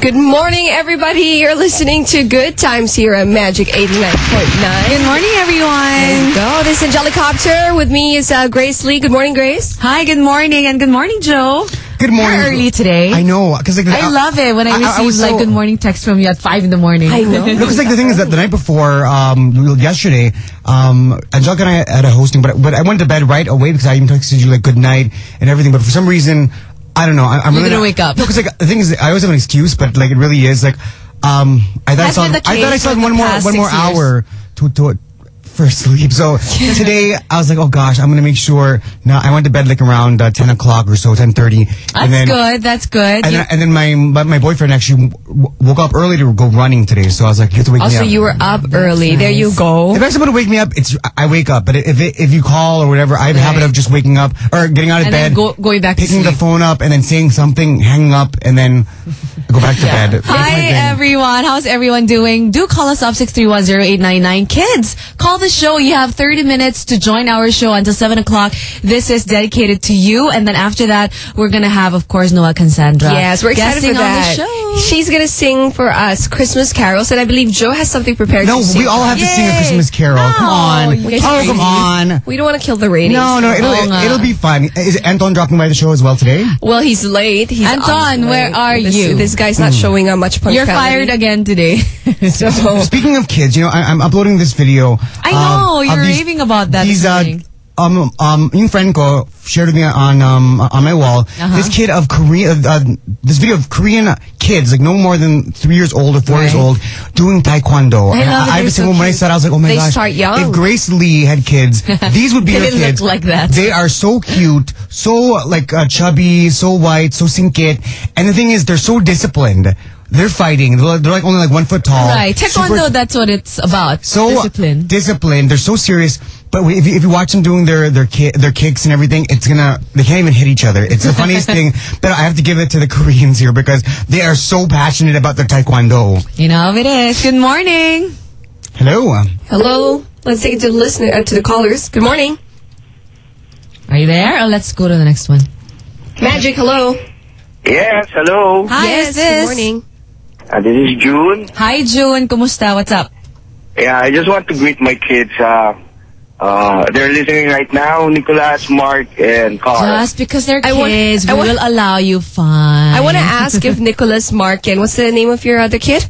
Good morning, everybody. You're listening to Good Times here at Magic 89.9. Good morning, everyone. Go. This is Angelicopter. With me is uh, Grace Lee. Good morning, Grace. Hi, good morning, and good morning, Joe. Good morning. You're early today. I know, because like I love it when I, receive was like so- good morning text from you at five in the morning. I know. No, because like the thing is that the night before, um, yesterday, um, Angelica and I had a hosting, but but I went to bed right away because I even texted you like good night and everything. But for some reason, I don't know. I, I'm You really didn't not- wake up. No, because like the thing is, I always have an excuse, but like it really is like, um, I thought I saw, I thought I saw one more one more years. hour to to. For sleep. So today I was like, oh gosh, I'm gonna make sure. Now I went to bed like around uh, 10 o'clock or so, 10:30. That's and then, good. That's good. And You- then, and then my but my boyfriend actually w- woke up early to go running today, so I was like, you have to wake me Also, you were up early. There you go. If I someone to wake me up, it's I wake up. But if it, if you call or whatever, I have a habit of just waking up or getting out of and bed, go, going back to picking the phone up, and then saying something, hanging up, and then go back to bed. Hi everyone, how's everyone doing? Do call us up 6310899. Kids, call the show. You have 30 minutes to join our show until 7 o'clock. This is dedicated to you. And then after that, we're going to have, of course, Noah Cassandra. Yes, we're excited for that. on the show. She's going to sing for us Christmas carols, and I believe Joe has something prepared No, to sing. we all have to sing a Christmas carol. come on. you Oh, come on. We don't want to kill the ratings. No, no, it'll Oo it'll be fun. Is Anton dropping by the show as well today? Well, he's late. He's Anton, where late. are This- you? This guy's not hmm. showing up much You're fired again today. So, Speaking of kids, you know, I, I'm uploading this video. I know, um, you're these- raving about that These, uh, morning. um, um, yung friend ko shared with me on um on my wall. Uh-huh. This kid of Korean, uh, this video of Korean kids, like no more than three years old or four years old, doing taekwondo. I it. I, They're was so when I said, I was like, oh my They gosh, start young. if Grace Lee had kids, these would be her kids. like that. They are so cute, so like uh, chubby, so white, so singkit. And the thing is, they're so disciplined. They're fighting. They're, they're like only like one foot tall. right. Taekwondo, Super- that's what it's about. so Discipline. disciplined. They're so serious. But if you, if you watch them doing their their ki- their kicks and everything, it's gonna they can't even hit each other. It's the funniest thing. But I have to give it to the Koreans here because they are so passionate about their taekwondo. You know how it is. Good morning. Hello. hello. Let's take it to the listener, uh, to the callers. Good morning. Are you there? Or let's go to the next one. Magic, hello. Yes, hello. Hi, yes, is this? good morning. Uh, this is June. Hi, June. Kumusta? What's up? Yeah, I just want to greet my kids. Uh, uh, they're listening right now. Nicolas, Mark, and Carl. Just because they're I want- kids, I we want- will allow you fun. I want to ask if Nicholas Markin, what's the name of your other kid?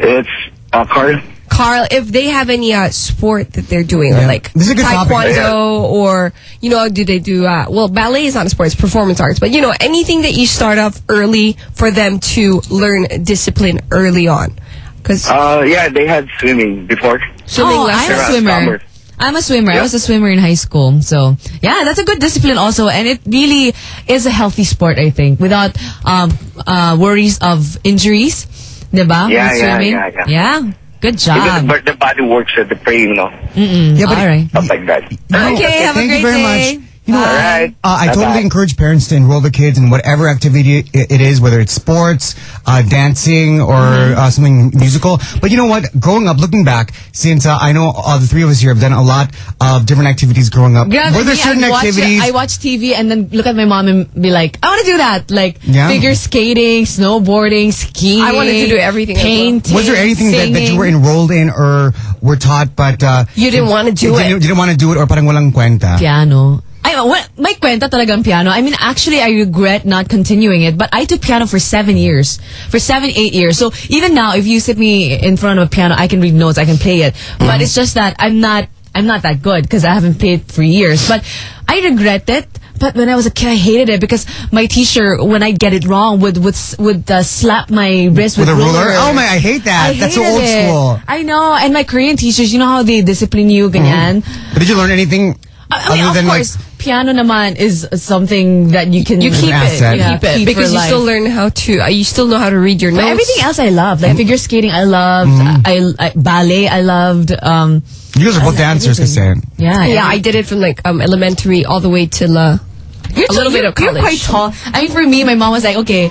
It's uh, Carl. Carl, if they have any uh, sport that they're doing, or like This is a good topic. taekwondo, or you know, do they do? Uh, well, ballet is not a sport; it's performance arts. But you know, anything that you start off early for them to learn discipline early on, because Uh, yeah, they had swimming before. swimming oh, I'm a swimmer. summer. I'm a swimmer. I was a swimmer in high school. So, yeah, that's a good discipline also. And it really is a healthy sport, I think, without um, uh, worries of injuries. Diba? Yeah, With yeah, yeah, yeah. Yeah. Good job. but the body works at the brain, no? Mm-mm. Yeah, but- All right. Stuff like that. Okay, have a great you very day. much. You know, All right. Uh, I totally Bye-bye. encourage parents to enroll their kids in whatever activity it is, whether it's sports, uh, dancing, or Mm-hmm. uh, something musical. But you know what? Growing up, looking back, since uh, I know all the three of us here have done a lot of different activities growing up, Grabe, were there certain I watch, activities? I watch TV and then look at my mom and be like, I want to do that. Like Yeah. figure skating, snowboarding, skiing. I wanted to do everything as well. Painting. was there anything that, that you were enrolled in or were taught, but uh, You didn't want to do you it. didn't, didn't want to do it, or parang walang kwenta? piano. Ay, wa- may kwenta talagang piano. I mean, actually, I regret not continuing it, but I took piano for seven years. For seven, eight years. So even now, if you sit me in front of a piano, I can read notes, I can play it. But it's just that I'm not, I'm not that good because I haven't played for years. But I regret it. But when I was a kid, I hated it because my teacher, when I get it wrong, would would would uh, slap my wrist with, With a ruler? Oh my, I hate that. I That's so old it. school. I know. And my Korean teachers, you know how they discipline you, ganyan. But did you learn anything I mean, other of than course, piano naman is something that you can You keep An it. You Yeah, keep it keep because you still learn how to. Uh, you still know how to read your But notes. everything else I loved, like figure skating, I loved. Mm-hmm. I, I ballet, I loved. Um, you guys are both dancers, everything. kasi. yeah, Yeah, I did it from like um, elementary all the way till uh, You're a little bit of You're quite tall. I mean, for me, my mom was like, okay,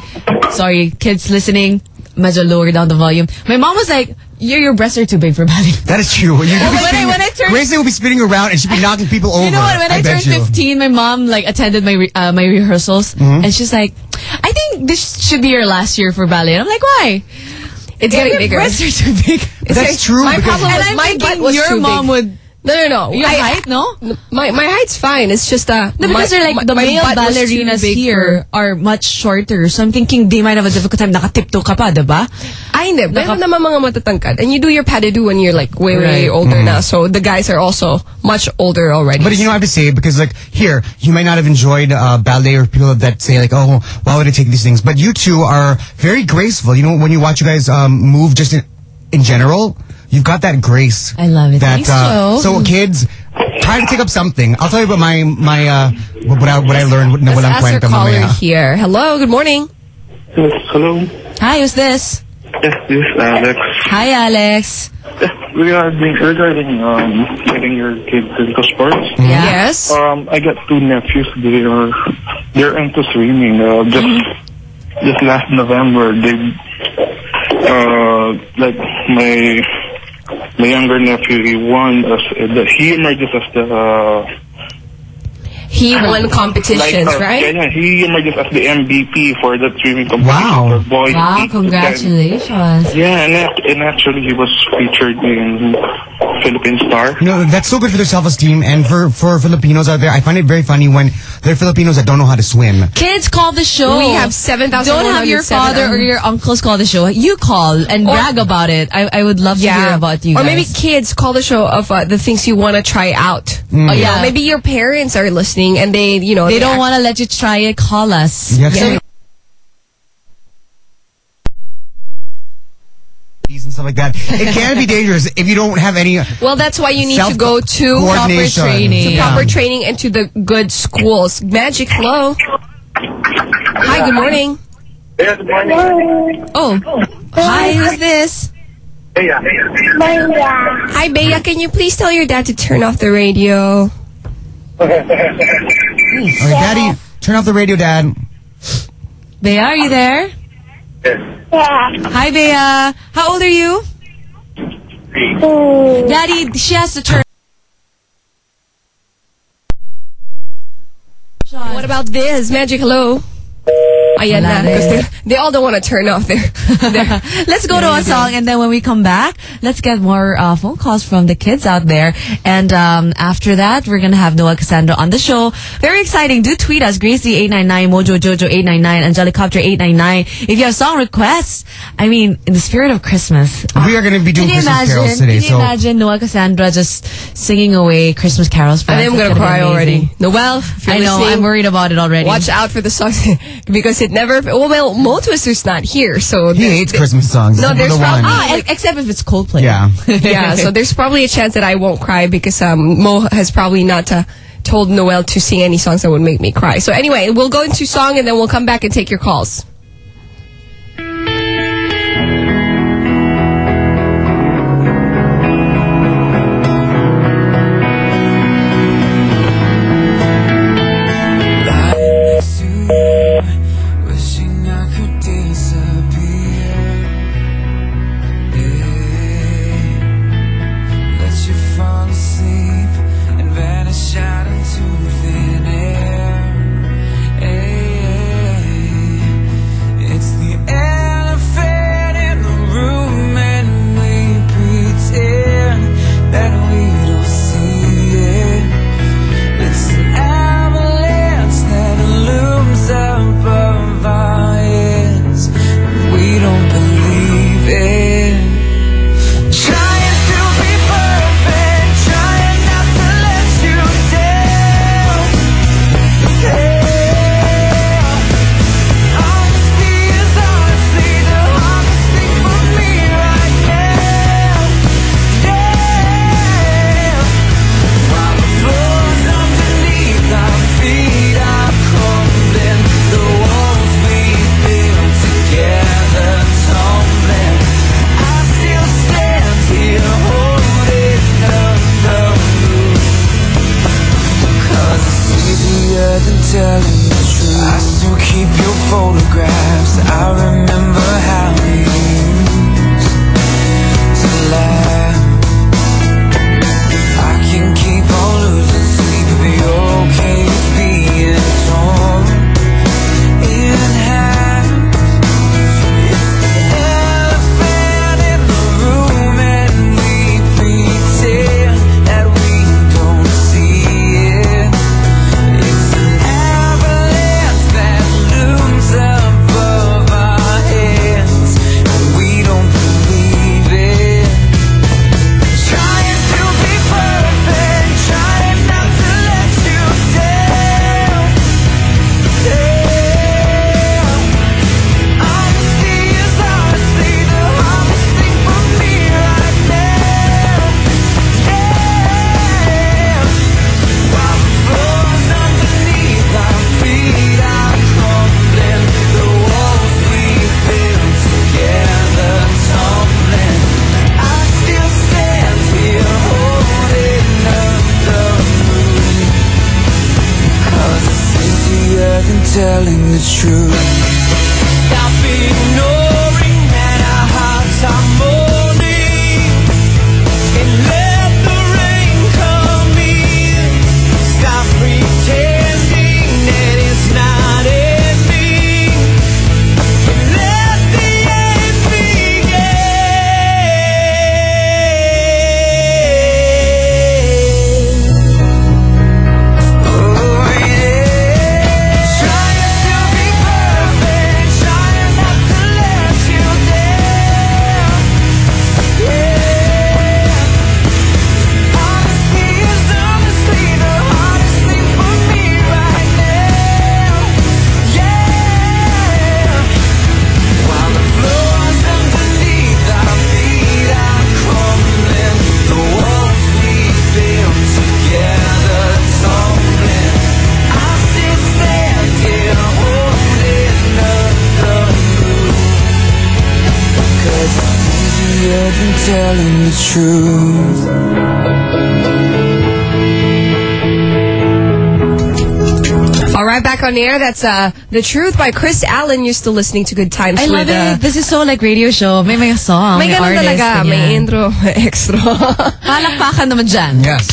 sorry, kids listening, medyo lower down the volume. My mom was like, your your breasts are too big for ballet. That is true. You, When I- when I turned- Gracie will be spinning around and she'll be knocking people over. You know what? When I, bet turned you. 15, my mom like attended my re- uh, my rehearsals, Mm-hmm. and she's like, I think this should be your last year for ballet. And I'm like, why? It's Yeah, getting your bigger. breasts are too big. That's true, My problem And was I'm my thinking butt was your too mom big. would. No, no, no. Your I- height, no? My my height's fine. It's just uh No, because my, they're like my- the my male butt ballerinas big here are much shorter. So I'm thinking they might have a difficult time. Nakatipto ka pa, diba? For, ay, hindi. Meron Naka- naman mga matatangkad. And you do your pas de deux when you're like way, way Right. older now. So the guys are also much older already. But you know, I have to say because like here, you might not have enjoyed uh, ballet or people that say like, oh, why would I take these things? But you two are very graceful. You know, when you watch you guys um, move, just in, in general, you've got that grace. I love it. That Thanks, uh, Joe. so kids, try to take up something. I'll tell you about my my uh, what I what I learned. Na Let's walang ask our caller mamaya. here. Hello, good morning. Yes, hello. Hi, who's this? Yes, this is Alex. Hi, Alex. Yes, regarding regarding um getting your kids into sports. Yeah. Yes. Um, I got two nephews. They are they're into swimming. Uh, just just last November, they uh like my my younger nephew. He won the, he emerges as the uh, He won competitions, like, uh, right? Yeah, yeah, he emerges as the MVP for the swimming competition Wow. for boys. Wow, eight to 10. congratulations. Yeah, and, and actually he was featured in Philippine Star. No, that's so good for their self-esteem and for, for Filipinos out there. I find it very funny when there are Filipinos that don't know how to swim. Kids, call the show. We have 7,000. Don't have your father or your uncles call the show. You call and Or- brag about it. I, I would love to hear about you Or guys. maybe kids call the show of uh, the things you want to try out. Mm. Oh, yeah. yeah. Maybe your parents are listening and they, you know, they don't want to let you try it. Call us. You have Yeah. say- and stuff like that. It can be dangerous if you don't have any. Well, that's why you need to go to proper training, to Yeah. proper training, and to the good schools. Magic, hello. Hi, good morning. Yeah, good morning. Oh, hi, who's this? Yeah. Hi, Bea. Can you please tell your dad to turn off the radio? All right, Daddy, turn off the radio, Dad. Bea, are you there? Hi, Bea. How old are you? Three. Daddy, she has to turn. What about this? Magic, hello. Ayan na. Because they, they all don't want to turn off their... their let's go to a song, and then when we come back, let's get more uh, phone calls from the kids out there. And um, after that, we're gonna have Noah Cassandra on the show. Very exciting. Do tweet us, Gracie899, Mojo Jojo 899, Angelicopter 899. If you have song requests, I mean, in the spirit of Christmas. We are going to be doing Can you Christmas imagine? carols today, Can you so imagine Noah Cassandra just singing away Christmas carols for I us? think I'm going to cry already. Noel, if you're I know. listening, I'm worried about it already. Watch out for the songs because it never. Well, well Mo Twister's not here, so he hates Christmas songs. No, there's the probably- Ah, except if it's Coldplay. Yeah. yeah, so there's probably a chance that I won't cry because um, Mo has probably not uh, told Noel to sing any songs that would make me cry. So anyway, we'll go into song and then we'll come back and take your calls. telling the truth. Stop being no telling the truth. All right, back on the air. That's uh, The Truth by Kris Allen. You're still listening to Good Times I with love uh, it. This is so like radio show. May may song, May may, ganun artist. talaga. May intro, may extra. Palakpakan naman dyan. Yes.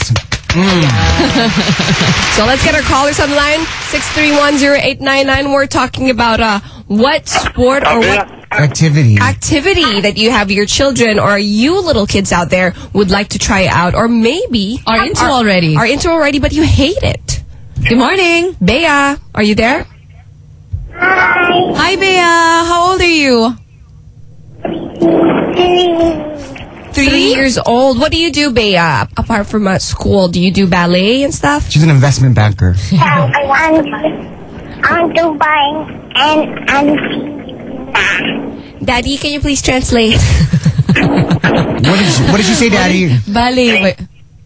so let's get our callers on the line. 6310899. We're talking about uh, what sport or what Activity. activity that you have your children or you little kids out there would like to try out or maybe Are into already. Are into already, but you hate it. Good morning. Bea, are you there? Hi, Bea. How old are you? Three years old. What do you do, Bea? Apart from uh, school, do you do ballet and stuff? She's an investment banker. I want, I want to buy an antique. Daddy, can you please translate? What did you, what did you say, Daddy? Ballet. Wait.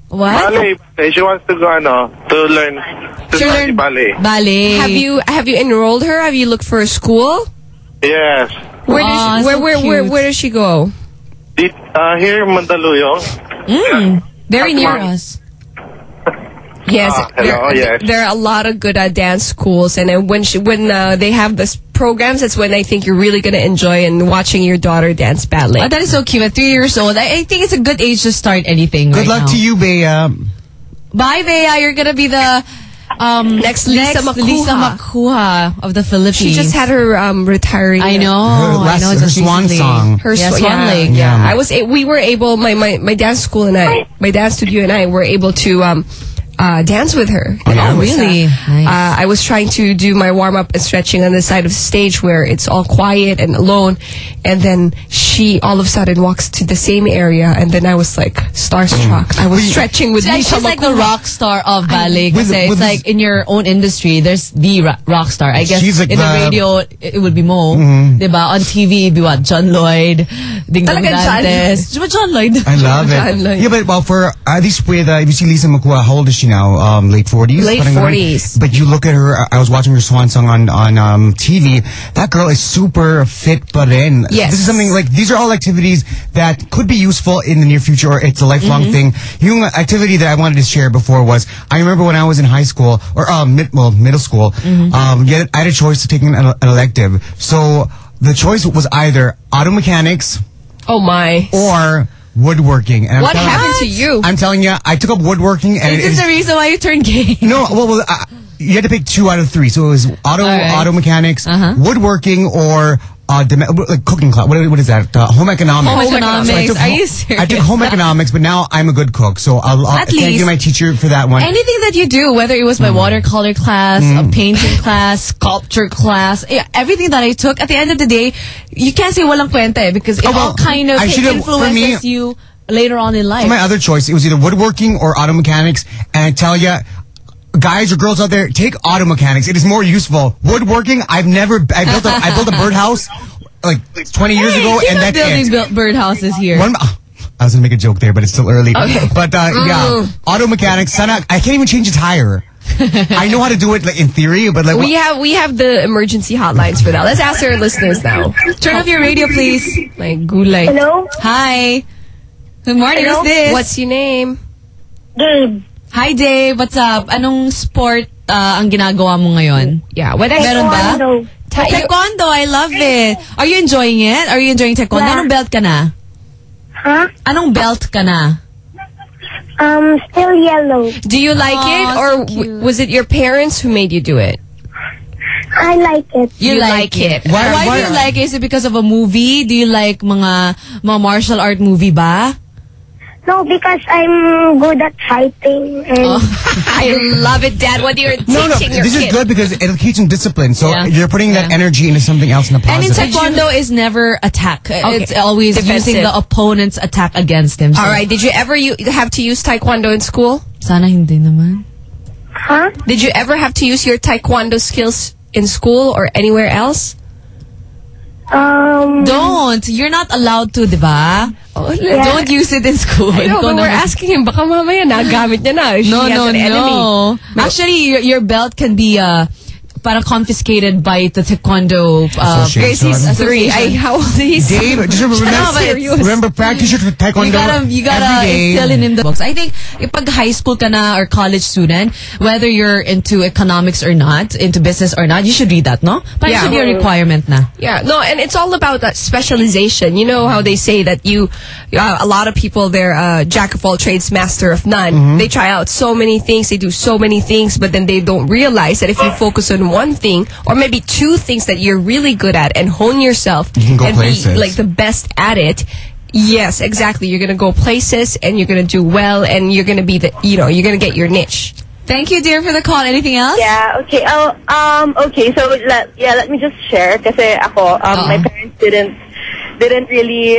What? Ballet. She wants to go, ano, to learn, to To study learn ballet. Ballet. have you have you enrolled her? Have you looked for a school? Yes. Where does she, where so where, where cute. where does she go? Di- uh, here in Mandaluyong. Mm, very near Come us. Yes, Ah, hello, there, yes. there are a lot of good uh, dance schools, and then when she, when uh, they have this programs, that's when I think you're really gonna enjoy and watching your daughter dance ballet. Oh, that is so cute. At three years old, I, I think it's a good age to start anything. Good right luck now. to you, Bea. Bye, Bea. You're gonna be the um, Next Lisa Macuja. Lisa Macuja of the Philippines. she just had her um, retiring. I know. Her I last- know. her just swan recently. song. Her yeah, sw- Swan yeah, Lake. Yeah, Yeah. I was. a- We were able. My, my my dance school and I, my dance studio and I were able to um, uh, dance with her. And yeah? I Really? Uh, Nice. uh, I was trying to do my warm up and stretching on the side of the stage where it's all quiet and alone, and then she all of a sudden walks to the same area, and then I was like starstruck. I was stretching with She's, Lisa she's like the rock star of ballet. With- with it's like in your own industry, there's the rock star. I guess She's like in the, the- radio, it, it would be Mo. Diba? On TV, it'd be what? John Lloyd, Ding Dong Talaga John Dantes. Diba John Lloyd? I love John it. Lloyd. Yeah, but well, for at least with uh, if you see Lisa Macuja, how old is she now? Um, late forties. Late 40s. But you look at her. I was watching her swan song on on um, TV. That girl is super fit, but in Yes. this is something like these are all activities that could be useful in the near future, or it's a lifelong Mm-hmm. thing. Yung activity that I wanted to share before was I remember when I was in high school or um, mid, well middle school. Mm-hmm. Um, you had- I had a choice to take an, an elective. So the choice was either auto mechanics Oh my! or woodworking. And What happened to you? I'm telling you, I took up woodworking, and Is this is the reason why you turned gay? no. Well, well uh, you had to pick two out of three, so it was auto right. auto mechanics, Uh-huh. woodworking, or uh, dom- like cooking class. What, what is that? Uh, home economics. Home So I economics. took Are you serious? I took home economics, but now I'm a good cook, so I'll, I'll At thank you, my teacher, for that one. Anything that you do, whether it was Mm. my watercolor class, a painting class, sculpture class, yeah, everything that I took, at the end of the day, you can't say walang kwenta eh, because it Oh, well, all kind of I influences me- you later on in life. For my other choice, it was either woodworking or auto mechanics. And I tell you, guys or girls out there, take auto mechanics. It is more useful. Woodworking, I've never, I built a, I built a birdhouse like 20 years Hey, ago, keep and on that's building it. build birdhouses here. One, I was gonna make a joke there, but it's still early. But uh, yeah, auto mechanics. Sana, I can't even change a tire. I know how to do it like in theory, but like We have we have the emergency hotlines for that. Let's ask our listeners now. Turn off your radio, please. My gulay. Hello? Hi. Good morning. Hello? Who's this? What's your name? Gabe. Hi, Dave. What's up? Anong sport uh, ang ginagawa mo ngayon? Yeah. What I Meron ba? Taekwondo. Ta- Taekwondo, I love it. Are you enjoying it? Are you enjoying taekwondo? Yeah. Anong belt ka na? Huh? Anong belt ka na? Um, still yellow. Do you like Aw, it, so or w- was it your parents who made you do it? I like it. You, like, it. Why- Why, why- do you like it? Is it because of a movie? Do you like mga, mga martial art movie ba? No, because I'm good at fighting. And I love it, Dad. What you're teaching No, no, teaching your this is good because it'll teach them discipline. So Yeah. you're putting that energy into something else in the a And in positive. taekwondo is never attack. It's always Defensive. using the opponent's attack against him. So, All right. Did you ever you have to use taekwondo in school? Sana hindi naman. huh? Did you ever have to use your taekwondo skills in school or anywhere else? Um, Don't. You're not allowed to, di Oh, Don't use it in school. I know, Ikaw but we're naman. asking him. Baka mamaya nagamit niya na. No, no, an enemy. no. Actually, your, your belt can be uh, parang confiscated by the taekwondo uh, Association. Grace, he's three. I, how old is he? Dave, just remember, No, remember practice your taekwondo You gotta, you gotta every day. instill in the books. I think if pag high school ka na or college student, whether you're into economics or not, into business or not, you should read that, no? Parang Yeah. should be a requirement na. Yeah, no, and it's all about that specialization. You know how they say that you, uh, a lot of people, they're uh, jack of all trades, master of none. Mm-hmm. They try out so many things, they do so many things, but then they don't realize that if you focus on one thing or maybe two things that you're really good at and hone yourself You can go and places. be like the best at it. Yes, exactly. You're gonna go places and you're gonna do well and you're gonna be the, you know, you're gonna get your niche. Thank you, dear, for the call. Anything else? Yeah, okay. Oh, um, okay. So let yeah, let me just share kasi ako, um, my parents didn't didn't really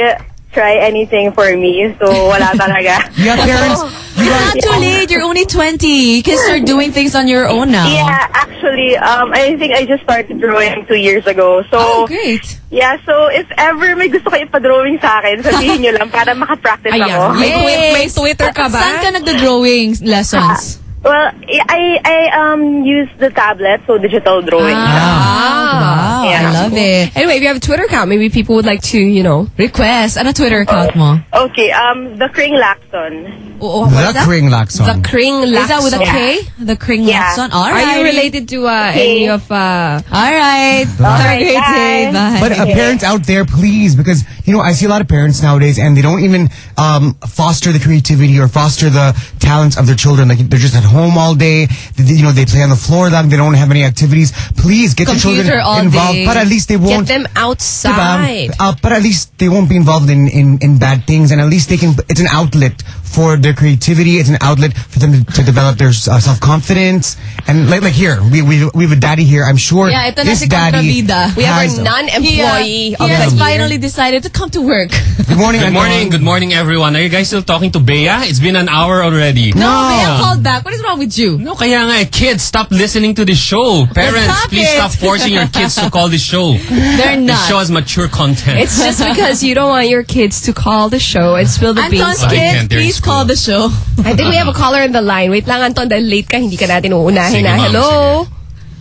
try anything for me. So wala talaga. You have parents. You're not too late. You're only 20. You can start doing things on your own now. Yeah, actually, um, I think I just started drawing two years ago. So, Oh, great. yeah, so if ever may gusto kayo ipa-drawing sa akin, sabihin nyo lang para makapractice ako. Ayan. May, Yay! twi- may Twitter ka ba? Saan ka nagda-drawing lessons? Well, I I um use the tablet, so digital drawing. Ah, wow. Yeah. I love it. Anyway, if you have a Twitter account, maybe people would like to, you know, Request. Ano Twitter account mo? Okay, um, the Kring Laxon. Oh, what is The that? Kring Laxon. the Kring Is that with a Lacson. K? The Kring Yeah. Lacson? All Are you related to uh, Okay. any of uh, All right. Have a great day. Bye. But uh, parents out there, please, because you know I see a lot of parents nowadays, and they don't even um, foster the creativity or foster the talents of their children. Like they're just at home all day. They, you know, they play on the floor. Like they don't have any activities. Please get the Computer children involved. day. But at least they won't. Get them Diba? outside? Uh, but at least they won't be involved in, in, in bad things, and at least they can. It's an outlet for their creativity. It's an outlet for them to, to develop their uh, self confidence. And like like here, we we we have a daddy here. I'm sure Yeah, ito na this si daddy Contrabida. We have has- our non-employee He, of he has the year. finally decided to come to work. Good morning. Good Anton. morning, good morning, everyone. Are you guys still talking to Bea? It's been an hour already. No, Bea called back. What is wrong with you? No, kaya nga, eh, kids, stop listening to this show. Parents, Stop please it. stop forcing your kids to call this show. They're This not. show has mature content. It's just because you don't want your kids to call the show and spill the Anton's beans. They kids, can't. Please school. call the show. I think we have a caller in the line. Wait lang, Anton, dahil late ka, hindi ka natin uunahin Sige, na. ma'am, Hello?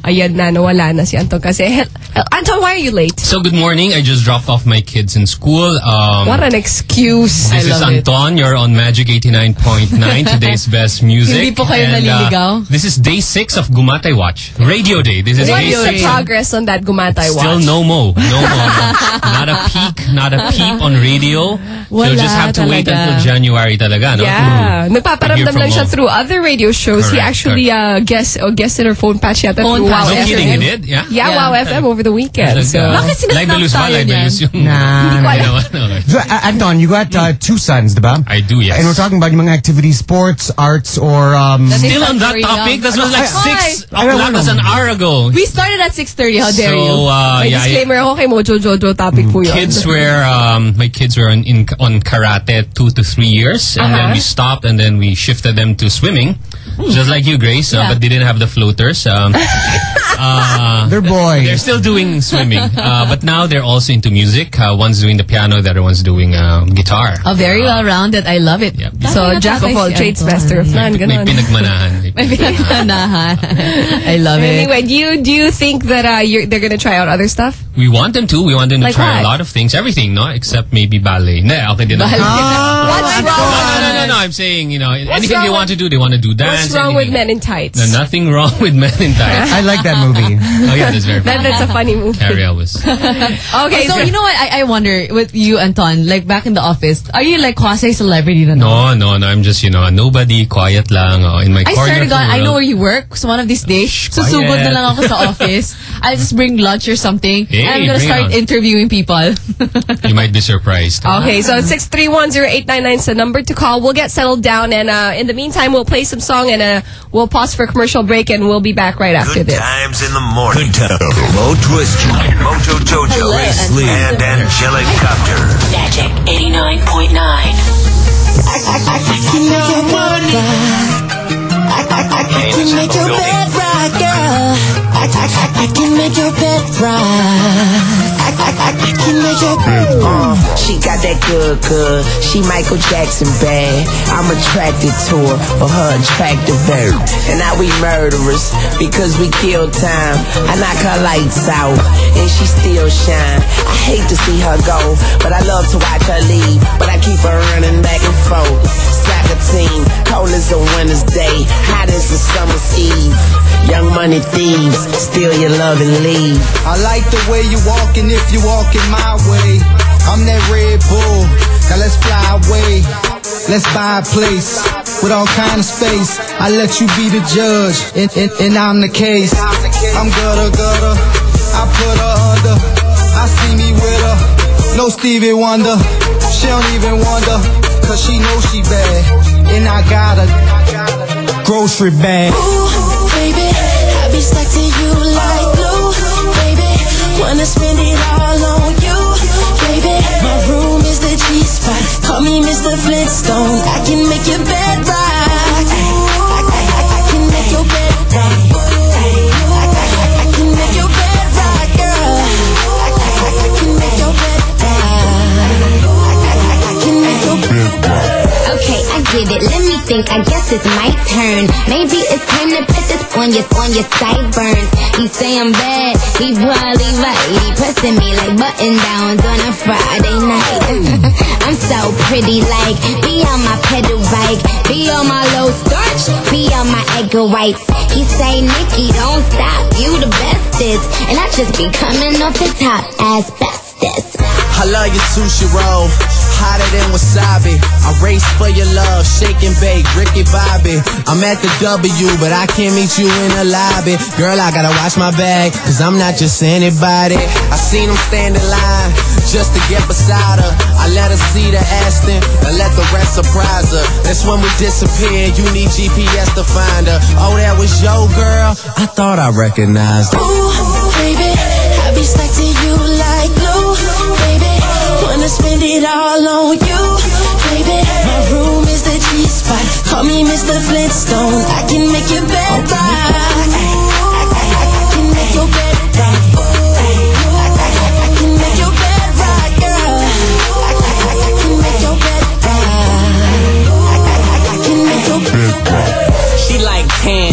Ayan na, nawala na si Anton kasi. Hel- Anton, why are you late? So good morning. I just dropped off my kids in school. Um, What an excuse. This is Anton. You're on Magic 89.9, today's best music. Hindi po kayo And, uh, this is day six of Gumatay Watch. Radio day. This is What day is the progress on that Gumatay Still watch? no mo. No mo. not a peak, not a peep on radio. Wala You'll just have to wait until January talaga, no? Yeah. I Nagpaparamdam lang siya Mo. through other radio shows. he actually uh, guest, uh, guested her phone patch yata through. Wow No FM. kidding, you did? Yeah? Yeah, Yeah. Wow FM over the weekend. Like, So. uh, Bakit sinasnap libelous ba? tayo Libelous niyan? yung... Nah, nah. You know what? Okay. So, uh, Anton, you got uh, two sons, diba? I do, yes. And we're talking about yung mga activities, sports, arts, or um. Still on that topic? young. That was like six I don't o'clock. know. That's an hour ago. We started at 6.30. How dare so, you? uh, May yeah, disclaimer ako kay Mojo Jojo topic po yun. kids were um, my kids were on, in on karate two to three years, and then Uh-huh. we stopped, and then we shifted them to swimming, just like you, Grace. Uh, Yeah. but they didn't have the floaters. Um, uh, They're boys. they're still doing swimming, uh, but now they're also into music. Uh, one's doing the piano, the other one's doing um, guitar. Oh, very well rounded. I love it. Yep. So, Dami jack of all trades, Anton. master of none. May pinagmanahan. May I love it. Anyway, do you do you think that uh, you're, they're gonna try out other stuff? We want them to. We want them to Like try what? a lot of things. Everything, no? Except maybe ballet. No, okay, they don't. What's wrong? no, no, no, no. I'm saying, you know, anything they want to do, they want to do dance. What's wrong with. Men in Tights? No, nothing wrong with Men in Tights. I like that movie. oh, yeah, that's very That, that's a funny movie. Cary Elwes. Okay, so you know what? I, I wonder with you, Anton, like back in the office, are you like quasi celebrity na No, no, no. I'm just, you know, nobody, quiet lang. Oh, in my I corner. swear to God, I know where you work. So one of these days, quiet. susugod na lang ako sa office. I'll just bring lunch or something. Hey, and I'm gonna start on. interviewing people. You might be surprised. Okay, so 6310899 is the number to call. We'll get settled down, and uh, in the meantime, we'll play some song, and uh, we'll pause for a commercial break, and we'll be back right after Good this. times in the morning. Good times. Mo Twister, Mojo Jojo, Hello, and Angelic Copter. Magic 89.9. I can make your bed right. I, I, I, can make your bed girl. I, I, I, can make your bed. I, I, I, can make your Uh, she got that good, good. She Michael Jackson bad. I'm attracted to her for her attractive hair. And now we murderers because we kill time. I knock her lights out and she still shine. I hate to see her go, but I love to watch her leave. But I keep her running back and forth. Soccer team, cold as a winter's day, hot as a summer's eve. Young money thieves, steal your love and leave. I like the way you walking if you walking my way. I'm that Red Bull. Now let's fly away. Let's buy a place with all kind of space. I let you be the judge, and, and, and I'm the case. I'm gutter gutter. I put her under. I see me with her. No Stevie Wonder. She don't even wonder. Cause she knows she bad. And I got a grocery bag. Ooh, baby, I be stuck to you like glue, baby. Wanna spend it all on you, baby. My room is the G spot. Call me Mr. Flintstone. I can make your bed rock. Okay, I get it. Let me think. I guess it's my turn. Maybe it's time to put this on your on your sideburns. He say I'm bad. He probably right. He pressing me like button downs on a Friday night. I'm so pretty, like be on my pedal bike, be on my low starch, be on my egg whites. He say, Nikki, don't stop. You the bestest, and I just be coming off the top as bestest. I love your sushi roll, hotter than wasabi. I race for your love, shake and bake, Ricky Bobby. I'm at the W, but I can't meet you in the lobby. Girl, I gotta watch my bag, cause I'm not just anybody. I seen him stand in line just to get beside her. I let her see the Aston, and let the rest surprise her. That's when we disappeared, you need GPS to find her. Oh, that was your girl? I thought I recognized her. Ooh, baby, I be stuck Wanna spend it all on you, baby. My room is the G spot. Call me Mr. Flintstone. I can make your bed rock. I, can make your bed rock. I, I, I can make your bed rock, girl. I, I, I can make your bed rock. I, I, I can make your bed rock. She like tanning, I like standing.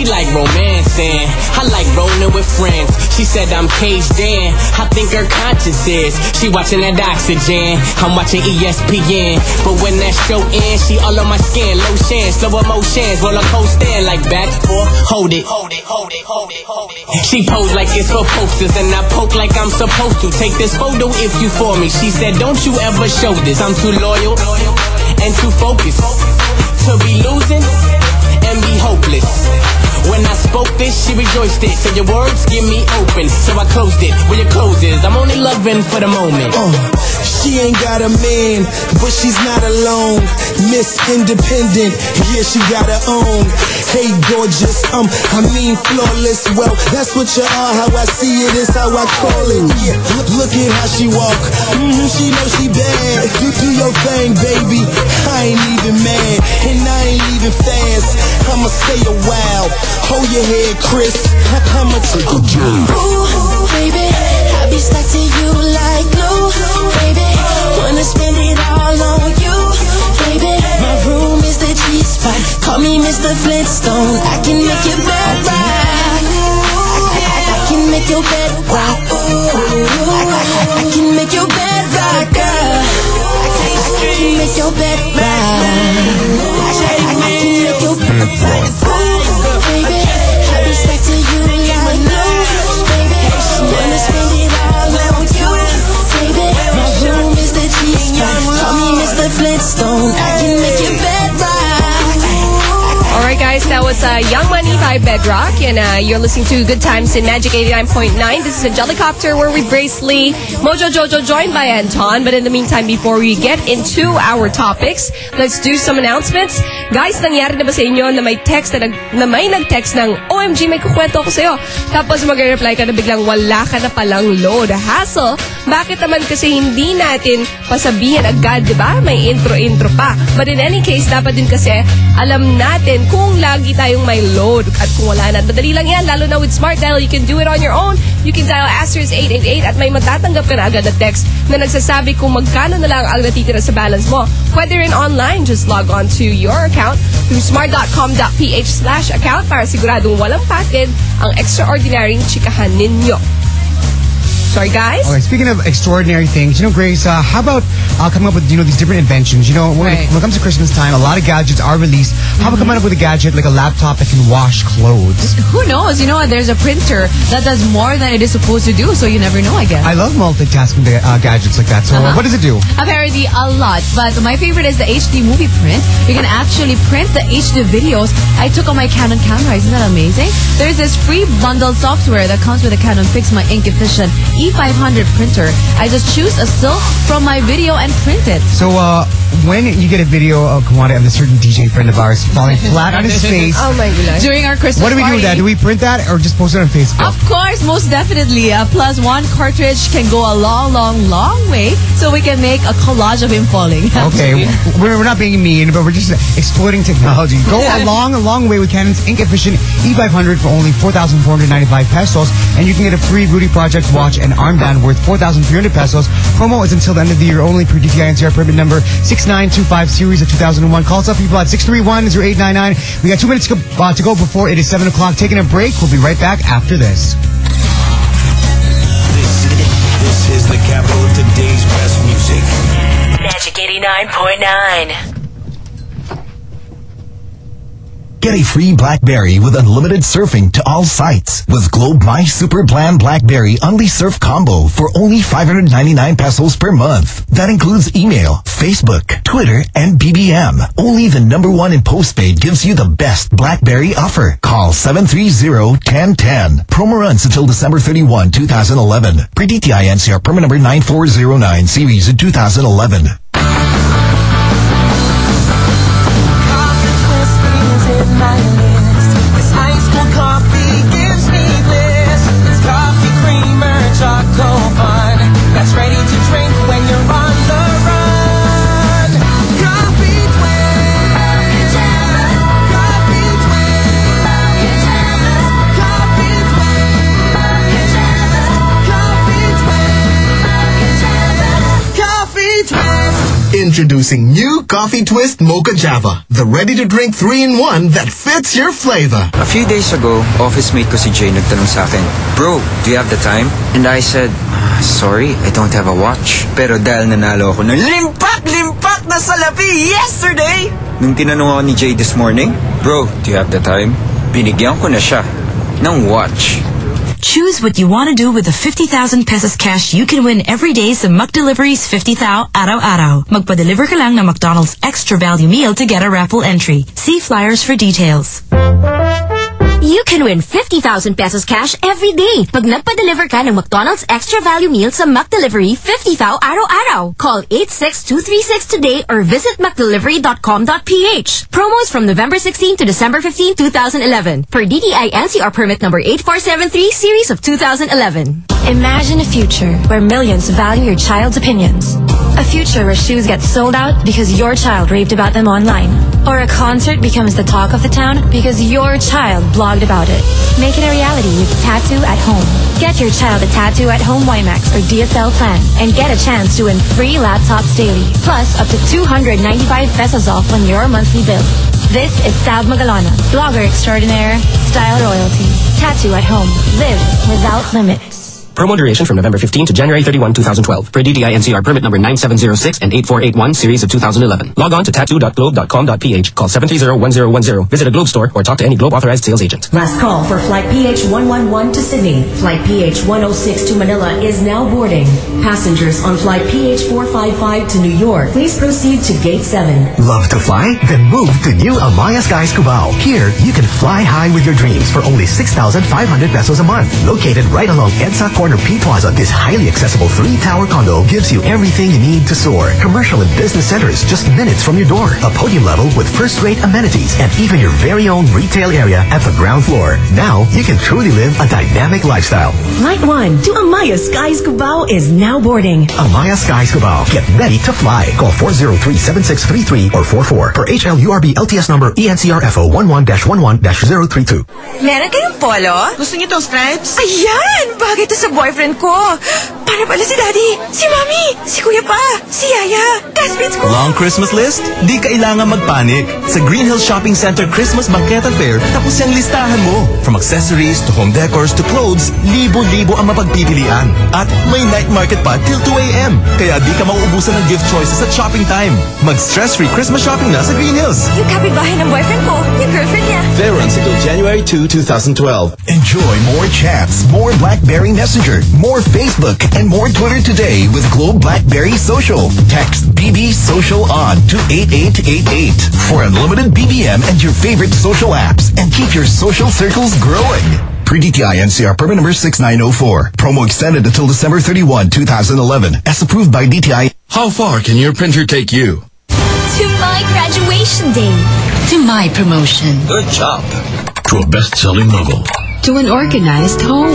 She like romancing, I like rolling with friends. She said I'm caged in, I think her conscience is. She watching that oxygen, I'm watching ESPN. But when that show ends, she all on my skin, lotion, slow emotions, roller coaster, like back forth, hold it. Hold it, hold it, hold it, hold it. She pose like it's for posters, and I poke like I'm supposed to. Take this photo if you for me. She said, Don't you ever show this. I'm too loyal and too focused to be losing and be hopeless. When I spoke this, she rejoiced it. Said your words give me open, so I closed it. Where your clothes is, I'm only loving for the moment. Uh, she ain't got a man, but she's not alone. Miss Independent, yeah, she got her own. Hey, gorgeous, um, I mean flawless. Well, that's what you are. How I see it is how I call it. Yeah, look, at how she walk. hmm she know she bad. Do, do your thing, baby. I ain't even mad, and I ain't even fast. I'ma stay a while. Hold your head, Chris. I'ma take a journey. Ooh, baby, I be stuck to you like glue, baby. Wanna spend it all on you, baby. My room is the G spot. Call me Mr. Flintstone. I can make your bed rock. I can make your bed rock. I can make your bed rock, girl. I can make your bed rock. Flintstone. I can make your that was uh, Young Money by Bedrock, and uh, you're listening to Good Times in Magic 89.9. This is a Jellycopter where we Brace Lee, Mojo Jojo joined by Anton. But in the meantime, before we get into our topics, let's do some announcements. Guys, nangyari na ba sa inyo na may text na, nag, na may nag-text ng, OMG, may kukwento ko sa'yo. Tapos mag-reply ka na biglang wala ka na palang load. Hassle, bakit naman kasi hindi natin pasabihin agad, di ba? May intro-intro pa. But in any case, dapat din kasi alam natin kung lagi tayong may load at kung wala na. Madali lang yan, lalo na with Smart Dial, you can do it on your own. You can dial Astros 888 at may matatanggap ka na agad na text na nagsasabi kung magkano na lang ang natitira sa balance mo. Whether in online, just log on to your account through smart.com.ph slash account para siguradong walang patid ang extraordinary chikahan ninyo. Sorry, guys? Okay, speaking of extraordinary things, you know, Grace, uh, how about uh, coming up with, you know, these different inventions? You know, when, Right. it, when it comes to Christmas time, a lot of gadgets are released. How about coming up with a gadget like a laptop that can wash clothes? Who knows? You know what? There's a printer that does more than it is supposed to do, so you never know, I guess. I love multitasking uh, gadgets like that. So, uh, Uh-huh. what does it do? Apparently a lot, but my favorite is the HD movie print. You can actually print the HD videos I took on my Canon camera. Isn't that amazing? There's this free bundle software that comes with the Canon Pixma Ink Efficient E500 printer. I just choose a still from my video and print it. So, uh, when you get a video of Kawada of a certain DJ friend of ours falling flat on his face, Oh my goodness. During our Christmas what do we do with that? Do we print that or just post it on Facebook? Of course, most definitely. Uh, plus, one cartridge can go a long, long, long way, so we can make a collage of him falling. Okay, we're, we're not being mean, but we're just exploiting technology. Go a long, a long way with Canon's Ink Efficient E500 for only 4,495 pesos, and you can get a free Rudy Project watch and armband worth 4,300 pesos. Promo is until the end of the year only per DTI NCR permit number 6925 series of 2001. Call us up people at 631-0899. We got two minutes to go, uh, to go before it is 7 o'clock. Taking a break. We'll be right back after this. This, this is the capital of today's best music. Magic 89.9. Get a free BlackBerry with unlimited surfing to all sites with Globe My Super Plan BlackBerry Unli Surf Combo for only 599 pesos per month. That includes email, Facebook, Twitter, and BBM. Only the number one in postpaid gives you the best BlackBerry offer. Call 730-1010. Promo runs until December 31, 2011. Pre-DTI NCR permit number 9409 series of 2011. That's Introducing new Coffee Twist Mocha Java, the ready-to-drink 3-in-1 that fits your flavor. A few days ago, office mate ko si Jay nagtanong sa akin, Bro, do you have the time? And I said, "Ah, Sorry, I don't have a watch. Pero dahil nanalo ako ng limpak, limpak na salapi yesterday! Nung tinanong ako ni Jay this morning, Bro, do you have the time? Binigyan ko na siya ng watch. Choose what you want to do with the 50,000 pesos cash you can win every day sa McDelivery's 50 Thou Araw-Araw. Magpa-deliver ka lang ng McDonald's Extra Value Meal to get a raffle entry. See flyers for details. You can win 50,000 pesos cash every day pag nagpa-deliver ka ng McDonald's Extra Value Meal sa McDelivery 50 Thou Araw-Araw. Call 86236 today or visit McDelivery.com.ph. Promos from November 16 to December 15, 2011. Per DTI NCR permit number 8473 series of 2011. Imagine a future where millions value your child's opinions. A future where shoes get sold out because your child raved about them online. Or a concert becomes the talk of the town because your child blogged about it. Make it a reality with Tattoo at Home. Get your child a Tattoo at Home WiMAX or DSL plan and get a chance to win free laptops daily. Plus up to 295 pesos off on your monthly bill. This is Saab Magalona, blogger extraordinaire, style royalty, tattoo at home, live without limits. Promo duration from November 15 to January 31, 2012. Per DTI NCR permit number 9706 and 8481 series of 2011. Log on to tattoo.globe.com.ph. Call 730-1010. Visit a Globe store or talk to any Globe authorized sales agent. Last call for flight PH111 to Sydney. Flight PH106 to Manila is now boarding. Passengers on flight PH455 to New York, please proceed to gate 7. Love to fly? Then move to new Amaya Skies Cubao. Here, you can fly high with your dreams for only 6,500 pesos a month. Located right along EDSA Corner P Plaza, this highly accessible three-tower condo gives you everything you need to soar. Commercial and business centers just minutes from your door. A podium level with first-rate amenities and even your very own retail area at the ground floor. Now, you can truly live a dynamic lifestyle. Flight 1 to Amaya Skies Cubao is now boarding. Amaya Skies Cubao. Get ready to fly. Call 403-7633 or 44 for HLURB LTS number E ENCRFO 11-11-032. Meron kayong polo? Gusto niyo tong stripes? Ayan! Bagay to sa boyfriend ko. Para pala si Daddy, si Mami, si Kuya Pa, si Yaya, classmates ko. Long Christmas list? Di kailangan magpanik. Sa Green Hills Shopping Center Christmas Banquet Fair, tapos yung listahan mo. From accessories to home decors to clothes, libo-libo ang mapagpipilian. At may night market pa till 2 a.m. Kaya di ka mauubusan ng gift choices at shopping time. Mag-stress-free Christmas shopping na sa Green Hills. Yung kapitbahay ng boyfriend ko, yung girlfriend niya. Fair runs until January 2, 2012. Enjoy more chats, more BlackBerry Messenger, more Facebook, and more Twitter today with Globe BlackBerry Social. Text BB Social on to 8888 for unlimited BBM and your favorite social apps and keep your social circles growing. Pre-DTI NCR permit number 6904. Promo extended until December 31, 2011. As approved by DTI. How far can your printer take you? To my graduation day. To my promotion. Good job. To a best-selling novel. To an organized home.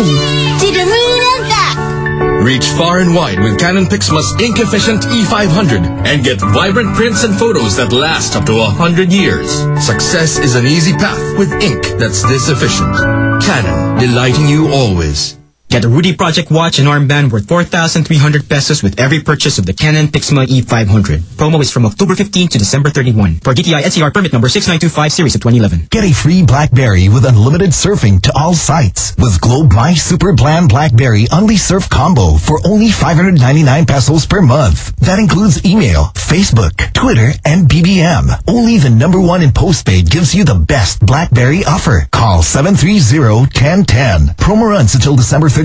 Reach far and wide with Canon Pixma's ink-efficient E500 and get vibrant prints and photos that last up to 100 years. Success is an easy path with ink that's this efficient. Canon, delighting you always. Get a Rudy Project watch and armband worth 4,300 pesos with every purchase of the Canon Pixma E500. Promo is from October 15 to December 31. For DTI NCR permit number 6925 series of 2011. Get a free BlackBerry with unlimited surfing to all sites with Globe My Super Plan BlackBerry Unli Surf Combo for only 599 pesos per month. That includes email, Facebook, Twitter, and BBM. Only the number one in postpaid gives you the best BlackBerry offer. Call 730-1010. Promo runs until December 31,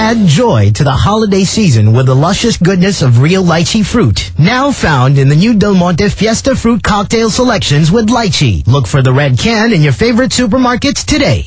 Add joy to the holiday season with the luscious goodness of real lychee fruit. Now found in the new Del Monte Fiesta Fruit Cocktail Selections with lychee. Look for the red can in your favorite supermarkets today.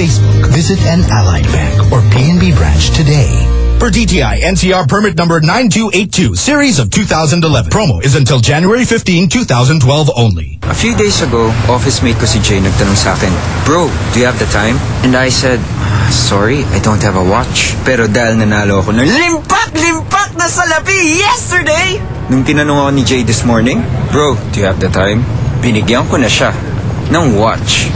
Visit an Allied Bank or PNB branch today. For DTI NCR permit number 9282, series of 2011. Promo is until January 15, 2012 only. A few days ago, office mate ko si Jay nagtanong sa akin, Bro, do you have the time? And I said, "Ah, Sorry, I don't have a watch. Pero dahil nanalo ako ng limpak, limpak na salapi yesterday! Nung tinanong ako ni Jay this morning, Bro, do you have the time? Binigyan ko na siya ng watch.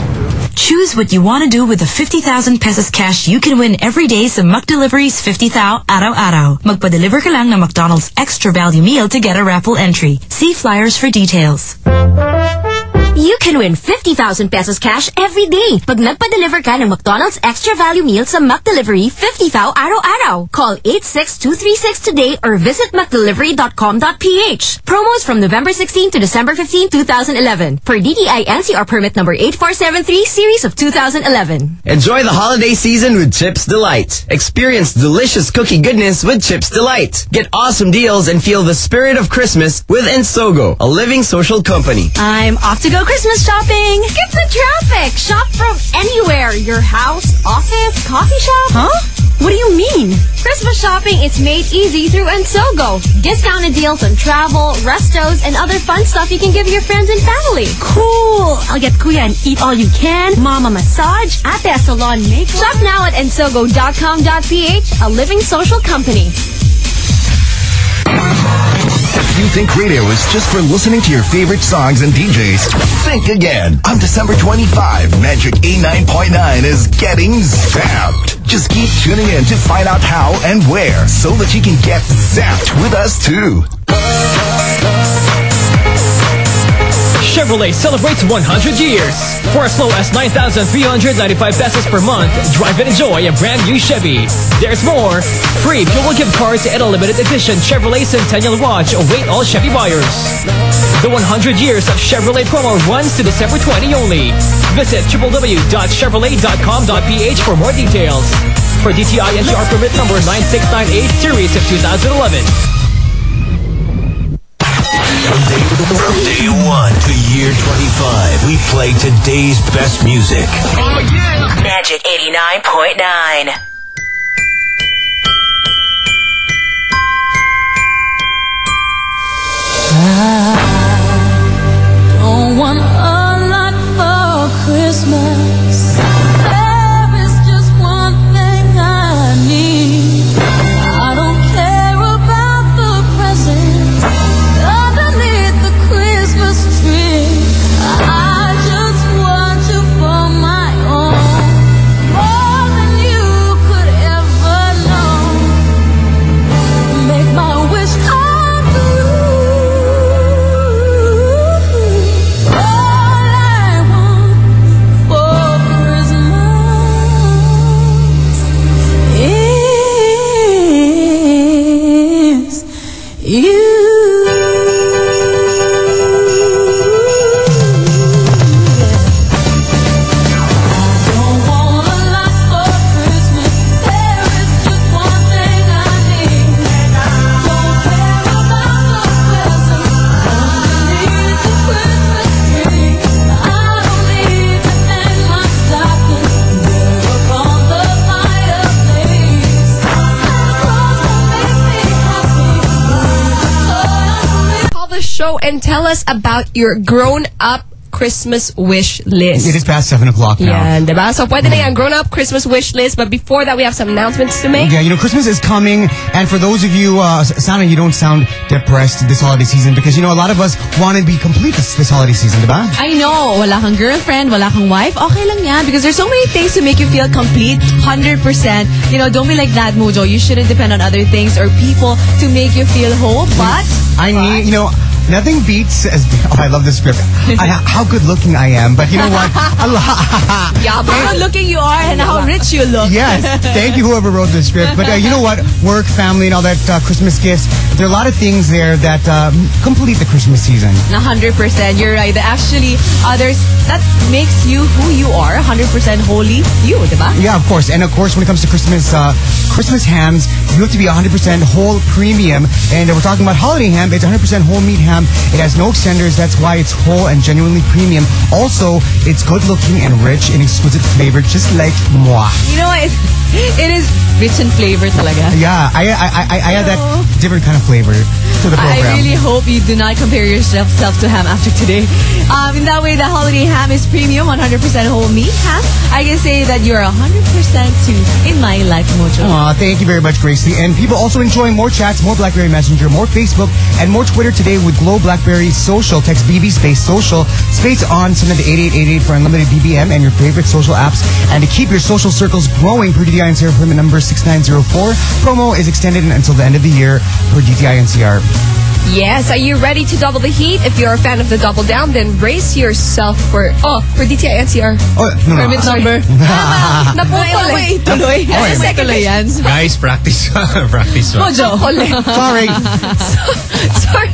Choose what you want to do with the 50,000 pesos cash you can win every day sa McDelivery's 50,000 araw-araw. Magpa-deliver ka lang ng McDonald's extra value meal to get a raffle entry. See flyers for details. You can win 50,000 pesos cash every day pag nagpa-deliver ka ng McDonald's Extra Value Meal sa McDelivery 50 thou araw-araw. Call 86236 today or visit McDelivery.com.ph. Promos from November 16 to December 15, 2011. Per DTI NCR permit number 8473 series of 2011. Enjoy the holiday season with Chips Delight. Experience delicious cookie goodness with Chips Delight. Get awesome deals and feel the spirit of Christmas with Ensogo, a living social company. I'm off to go Christmas shopping. Skip the traffic. Shop from anywhere. Your house, office, coffee shop. Huh? What do you mean? Christmas shopping is made easy through Ensogo. Discounted deals on travel, restos, and other fun stuff you can give your friends and family. Cool. I'll get kuya and eat all you can. Mama massage. Ate a salon makeover. Shop now at ensogo.com.ph, a living social company. If you think radio is just for listening to your favorite songs and DJs, think again. On December 25, Magic 89.9 is getting zapped. Just keep tuning in to find out how and where so that you can get zapped with us too. Chevrolet celebrates 100 years. For as low as 9,395 pesos per month, drive and enjoy a brand new Chevy. There's more. Free fuel gift cards and a limited edition Chevrolet Centennial Watch await all Chevy buyers. The 100 years of Chevrolet promo runs to December 20 only. Visit www.chevrolet.com.ph for more details. For DTI NCR permit number 9698 series of 2011. From day one to year 25, we play today's best music. Magic 89.9. Don't and tell us about your grown-up Christmas wish list. It is past 7 o'clock now. Yan, diba? So pwede na yung grown-up Christmas wish list. But before that, we have some announcements to make. Yeah, you know, Christmas is coming, and for those of you, uh, sounding you don't sound depressed this holiday season because, you know, a lot of us want to be complete this, this holiday season, diba? I know, wala kang girlfriend, wala kang wife, okay lang yan because there's so many things to make you feel complete, 100%. You know, don't be like that, Mojo. You shouldn't depend on other things or people to make you feel whole, but... I need, you know, nothing beats as oh, I love this script. I, how good looking I am, but you know what? Yeah, but how looking you are and how rich you look. Yes, thank you whoever wrote this script. But uh, you know what? Work, family, and all that uh, Christmas gifts. There are a lot of things there that um, complete the Christmas season. A hundred percent, you're right. Actually, others that makes you who you are, hundred percent holy you, diba? Yeah, of course. And of course, when it comes to Christmas, uh, Christmas hams, you have to be 100% whole premium. And we're talking about holiday ham. It's 100% whole meat ham. It has no extenders. That's why it's whole and genuinely premium. Also, it's good looking and rich in exquisite flavor, just like moi. You know what? It is rich in flavor talaga. Yeah, I I I, I add that different kind of flavor to the program. I really hope you do not compare yourself to ham after today. Um, in that way, the holiday ham is premium, 100% whole meat ham. I can say that you're 100% too in my life, Mojo. Aw, thank you very much, Gracie. And people also enjoying more chats, more BlackBerry Messenger, more Facebook, and more Twitter today with Globe BlackBerry Social. Text BB space social space on send it to 8888 for unlimited BBM and your favorite social apps. And to keep your social circles growing per DTI NCR permit number 6904. Promo is extended until the end of the year per DTI NCR. Yes, are you ready to double the heat? If you're a fan of the double down, then brace yourself for oh for DTI NCR. Oh, no, no. Permit number. Naputol eh. Tuloy. Second May tuloy yan. Guys, practice. practice. Mojo. Sorry. Sorry.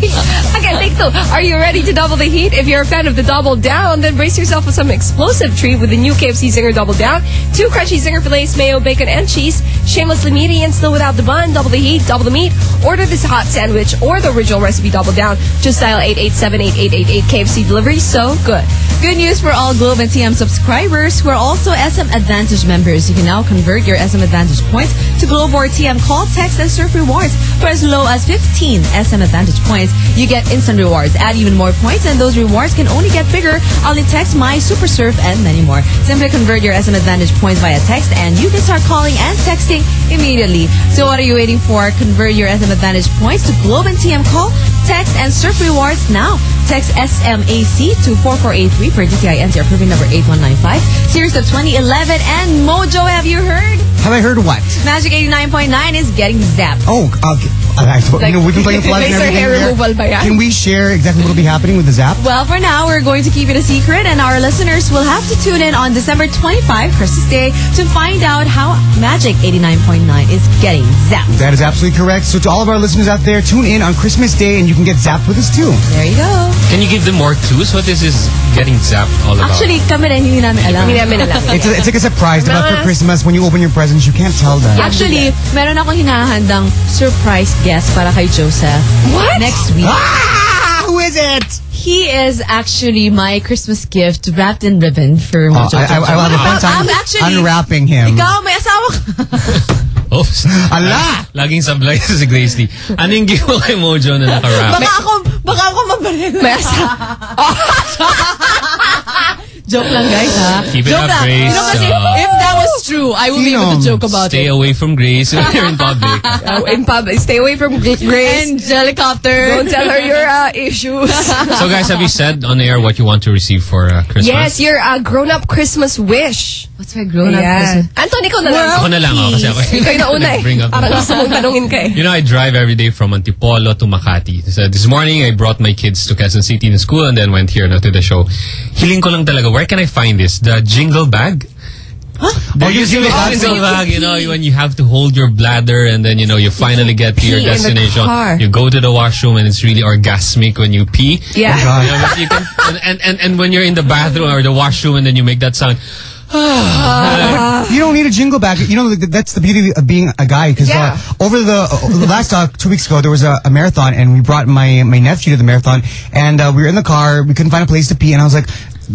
Again, take two. Are you ready to double the heat? If you're a fan of the double down, then brace yourself for some explosive treat with the new KFC Zinger Double Down. Two crunchy Zinger fillets, mayo, bacon, and cheese. Shamelessly meaty and still without the bun. Double the heat, double the meat. Order this hot sandwich or the original recipe double down. Just dial 887-8888 KFC delivery. So good. Good news for all Globe and TM subscribers who are also SM Advantage members. You can now convert your SM Advantage points to Globe or TM call, text, and surf rewards for as low as 15 SM Advantage points. You get instant rewards. Add even more points, and those rewards can only get bigger. Only text My Super Surf and many more. Simply convert your SM Advantage points via text, and you can start calling and texting immediately. So what are you waiting for? Convert your SM Advantage points to Globe and TM call, text, and surf rewards now. Text SMAC to 4483 for DTI NCR permit number 8195. Series of 2011 and Mojo, have you heard? Have I heard what? Magic 89.9 is getting zapped. Oh, uh, okay. Uh, I, I, you know, we've been playing plugs and laser everything. removal ba yan? Can we share exactly what will be happening with the Zap? Well, for now, we're going to keep it a secret, and our listeners will have to tune in on December 25, Christmas Day, to find out how Magic 89.9 is getting zapped. That is absolutely correct. So to all of our listeners out there, tune in on Christmas Day and you can get zapped with us too. There you go. Can you give them more clues? What is this is getting zapped all about? Actually, kami rin, hindi namin alam. Hindi namin alam. It's, a, it's like a surprise. Diba? For Christmas, when you open your presents, you can't tell them. Actually, meron akong hinahandang surprise guest para kay Joseph. What? Next week. Ah, who is it? He is actually my Christmas gift wrapped in ribbon for Oh, Mojo. I, I, I will have a fun time I'm actually, unwrapping him. Ikaw, may asawa ka. Oops. Ala! Laging sablay si Grace Lee. Anong giveaway kay Mojo na nakarap? Baka ako, baka ako mabaril. May asa. Joke lang, guys, ha? Keep it Joke up, lang. Grace. You know, kasi Uh, if that was true, I would be able to joke about Stay it. Stay away from Grace when you're in public. Oh, in public, stay away from Grace. Angelicopter. Don't tell her your uh, issues. so guys, have you said on air what you want to receive for uh, Christmas? yes, your uh, grown-up Christmas wish. What's my grown-up Yeah. Christmas? Anton, ikaw na lang. Ako na lang, oh, kasi ako Ikaw yung nauna eh. Bring up- Parang gusto mong tanungin ka eh. You know, I drive every day from Antipolo to Makati. So this morning, I brought my kids to Quezon City in school and then went here no, to the show. Hiling ko lang talaga, where can I find this? The jingle bag? Oh, They're yung using the jingle bag. jingle you know, when you have to hold your bladder and then, you know, you finally get to your Pee in the destination. You go to the washroom and it's really orgasmic when you pee. Yeah. Oh, God. You know, you can, and, and, and when you're in the bathroom or the washroom and then you make that sound, You don't need a jingle bag. You know, that's the beauty of being a guy. Because Yeah. uh, over the, uh, the last uh, two weeks ago, there was a, a marathon, and we brought my my nephew to the marathon, and uh, we were in the car. We couldn't find a place to pee, and I was like,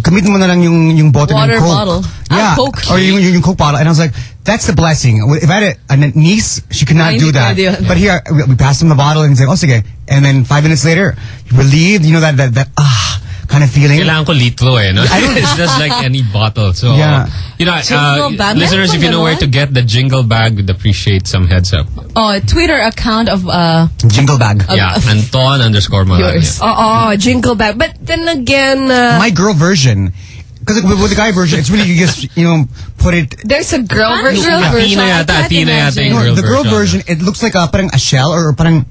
"Gamitin mo na lang yung yung bote Water ng Coke." bottle. Yeah, Ah, Coke. or yung, yung, yung Coke bottle, and I was like, "That's the blessing." If I had a, niece, she could not do that. But here, we, we passed him the bottle, and he's like, "Oh, sige." And then five minutes later, relieved. You know that that that ah kind of feeling. Kailangan ko litro eh, no? it's just like any bottle. So, Yeah. you know, uh, listeners, if you know where to get the jingle bag, we'd appreciate some heads up. Oh, Twitter account of uh Jingle bag. yeah, Anton underscore Malanya. yours. Oo, jingle bag. But then again, uh, My girl version. Because with, with the guy version, it's really you just you know put it there's a girl version. Athena yata, Athena yata yung No, girl the girl version, version. it looks like a parang a shell or parang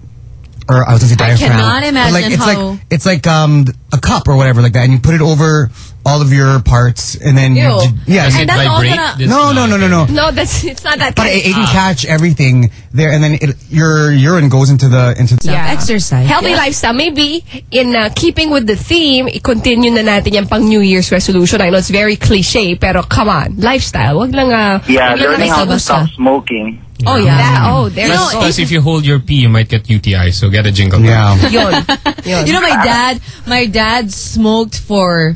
or I was gonna say I cannot imagine like, it's how- like it's like um a cup or whatever like that, and you put it over all of your parts, and then you Ew. j- yeah. Does you- it that's all gonna- This- no, no, no, no, no. No, that's it's not that. But it, it can catch everything there, and then it, your urine goes into the into. The, Yeah. exercise. Healthy Yeah. lifestyle. Maybe in uh, keeping with the theme, i-continue na natin yung pang New Year's resolution. I know it's very cliche, pero come on. Lifestyle. Wag lang, uh, Yeah, wag lang learning how to stop smoking. Oh yeah. That, oh, there's Plus, no. plus if you hold your pee, you might get UTI. So get a jingle. Yeah. Yun. Yun. You know, my dad, my dad smoked for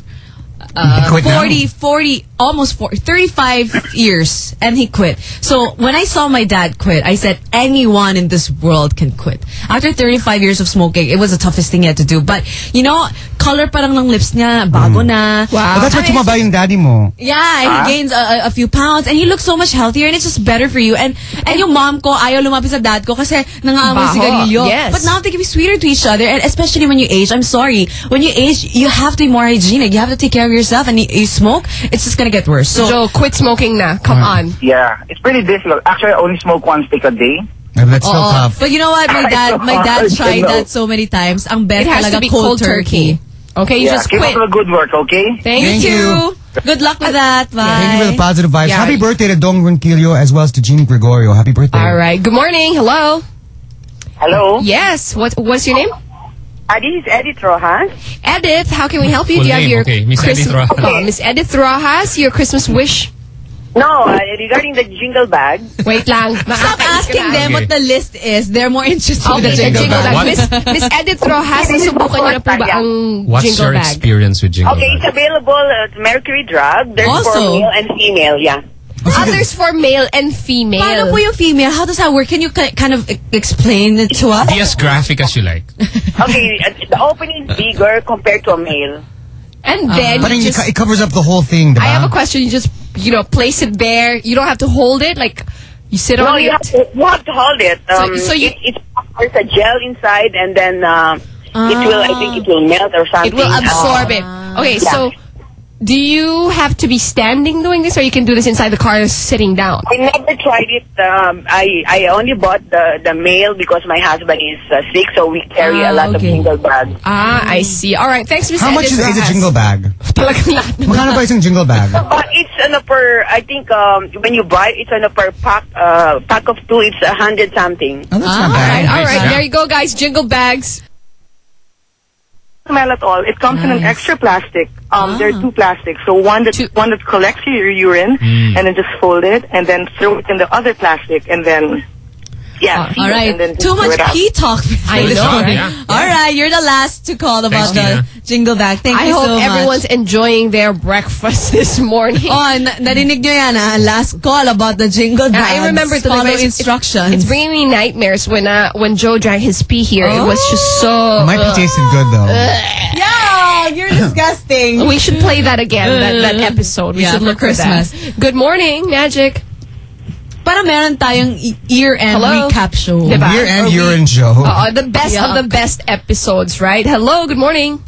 He uh, 40, 40, almost 40, 35 years, and he quit. So when I saw my dad quit, I said, anyone in this world can quit. After 35 years of smoking, it was the toughest thing he had to do. But, you know, color parang ng lips niya, bago na. But that's why I mean, tumaba yung daddy mo. Yeah, and Ah? he gains a, a- few pounds and he looks so much healthier and it's just better for you. And and yung mom ko, ayaw lumapit sa dad ko kasi nangaamoy Baho, sigarilyo. yes. But now they can be sweeter to each other and especially when you age. I'm sorry. When you age, you have to be more hygienic. You have to take care of yourself and you, you smoke, it's just gonna get worse. So, Joe, quit smoking na. Come on. Yeah, it's pretty difficult. Actually, I only smoke one stick a day. And that's still Oo. tough. But you know what? My dad, my dad tried that so many times. Ang best It has talaga to be cold, cold turkey. Okay, you yeah, just keep quit. up the good work, okay? Thank, Thank you. you. Good luck with that. Bye. Thank you for the positive vibes. Yeah. Happy birthday to Dong Ronquillo as well as to Jean Gregorio. Happy birthday. All right. Good morning. Hello. Hello. Yes. What What's your name? Uh, this is Edith Rojas. Edith. How can we help you? Full Do you have name, your okay. Miss Edith Rojas. Oh, Miss Edith Rojas, your Christmas wish. No, uh, regarding the jingle bag. Wait lang. Stop asking them what the list is. They're more interested Okay, with the jingle, jingle bag. What- Miss, Miss Edith Rojas, nasubukan niyo na po ba ang What's jingle your experience with jingle? Okay, it's available at Mercury Drug. There's for male and female, yeah. Others for male and female. Paano po yung female? How does that work? Can you kind of explain it to us? Be as graphic as you like. Okay, uh, the opening is bigger compared to a male. And then But you it, just, it covers up the whole thing, I have a question. You just, you know, place it there. You don't have to hold it. Like, you sit No, on you it. to, you have to hold it. So- Um, so you- it, it's, there's a gel inside and then uh, it will, I think it will melt or something. It will absorb it. Okay, Yeah. so do you have to be standing doing this, or you can do this inside the car sitting down? I never tried it. Um, I I only bought the the male because my husband is uh, sick, so we carry Ah, a lot of jingle bags. Ah, I see. All right, thanks, Miss How much is, is a jingle bag? Talagang lahat na- Magkano ba isang jingle bag? Uh, it's on a per. I think um, when you buy, it's on a per pack. Uh, pack of two, it's a hundred something. Oh, that's All not right, bad. all right. Yeah. There you go, guys. Jingle bags. Smell at all. It comes in an extra plastic. Um, There are two plastics. So one that one that collects your urine, Mm. and then just fold it, and then throw it in the other plastic, and then yeah, seal All it, right. and then just Too much it out. pee talk. I know, morning. right? All right, you're the last to call about Thanks, the jingle bag. Thank I you so much. I hope everyone's enjoying their breakfast this morning. Oh, na- narinig nyo yan ah. Last call about the jingle And bags. I remember to follow it's- instructions. It's bringing me nightmares when uh, when Joe drank his pee here. It was just so. It might be tasting good though. yeah, you're disgusting. We should play that again, that, that episode. We Yeah, should for look for Christmas. that. Good morning, Magic. Para meron tayong year-end Hello? recap show. Diba? Year and Or urine show. Uh, the best Yeah. of the best episodes, right? Hello, good morning.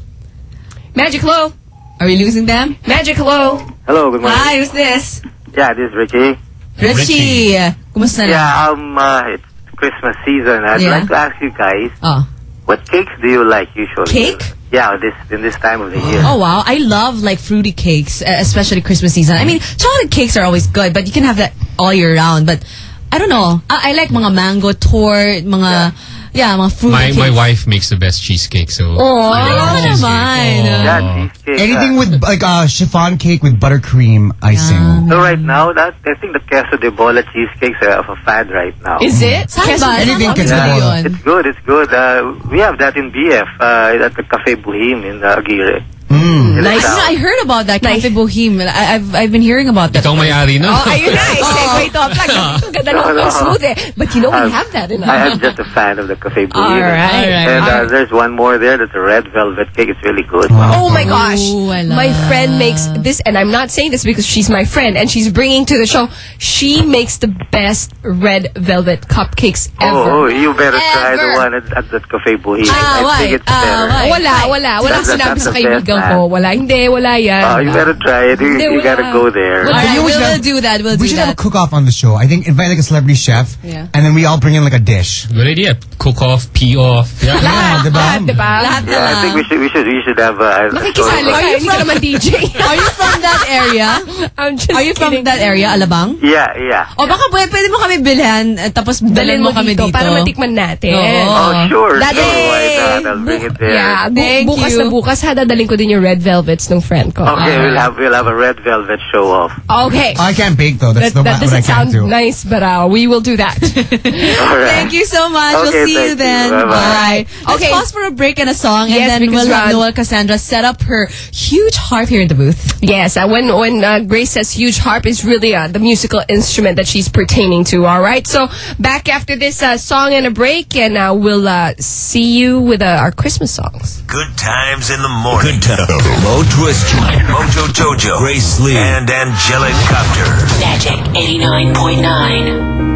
Magic, hello. Are we losing them? Magic, hello. Hello, good morning. Hi, who's this? Yeah, this is Ricky. Richie. Kumusta na? Yeah, um, uh, it's Christmas season. I'd Yeah. like to ask you guys, Oh. what cakes do you like usually? Cake? Yeah, this in this time of the year. Oh wow, I love like fruity cakes, especially Christmas season. I mean, chocolate cakes are always good, but you can have that all year round. But I don't know. I, I like mga mango tort, mga yeah, mga fruity My cakes. my wife makes the best cheesecake, so. Oh, I love cheesecake. naman. Yeah, cheesecake. Anything uh, with like uh, chiffon cake with buttercream icing. So right now, that I think the queso de bola cheesecakes are of a fad right now. Is it? Saan Queso de Anything bola? queso de Yeah, bola. it's good. It's good. Uh, we have that in BF uh, at the Cafe Boheme in uh, Aguirre. Mm. In the Nice. I heard about that Cafe Boheme. I, I've I've been hearing about that. Ikaw may-ari no? Oh, ayun na. I segue to a plug. Ang ganda No, no. smooth eh. But you know, we I'm- have that in I am just a fan of the Cafe Boheme. All right. And uh, there's one more there. That's a red velvet cake. It's really good. Oh my gosh. Ooh, My friend makes this, and I'm not saying this because she's my friend and she's bringing to the show. She makes the best red velvet cupcakes ever. Oh, oh, you better try the one at, at that Cafe Boheme. Ah, I why? think it's Ah, better. why? Wala, wala. Wala That's- sinabi sa the best, kaibigan man. ko. Wala, hindi, wala yan. Oh, you better try it. You, Hindi, you gotta go there. All right, you we'll, should we'll have- do that. We'll We do should that. have a cook-off on the show. I think invite like a celebrity chef, Yeah. and then we all bring in like a dish. Good idea. Cook off, pee off. Yeah. Yeah, diba? Lahat, diba? Lahat na Yeah, I think we should we should we should have uh, a Nakikisali sort ka, of- hindi ka naman DJ. Are you from that area? I'm just Are you from kidding. that area, Alabang? Yeah, yeah. O baka pwede, pwede mo kami bilhan eh, tapos dalhin mo kami dito. para matikman natin. Oh, sure, Daddy! sure. Why not? I'll bring it there. Yeah, bu- Thank bukas you. na bukas ha, dadaling ko din yung red velvets ng friend ko. Okay, we'll have we'll have a red velvet show off. Okay. I can't bake though. That's That, the that what I doesn't can't sound do. nice, but uh, we will do that. All right. Thank you so much. we'll see you thank you. then. Bye-bye. Bye. Let's Okay. pause for a break and a song, Yes, and then we'll have Ron- Noel Cassandra set up her huge harp here in the booth. yes, uh, when when uh, Grace says huge harp is really uh, the musical instrument that she's pertaining to. All right, so back after this uh, song and a break, and uh, we'll uh, see you with uh, our Christmas songs. Good times in the morning. Good times. Mo Twister, Mojo Jojo, Grace Lee, and Angelic Copter. Magic 89.9.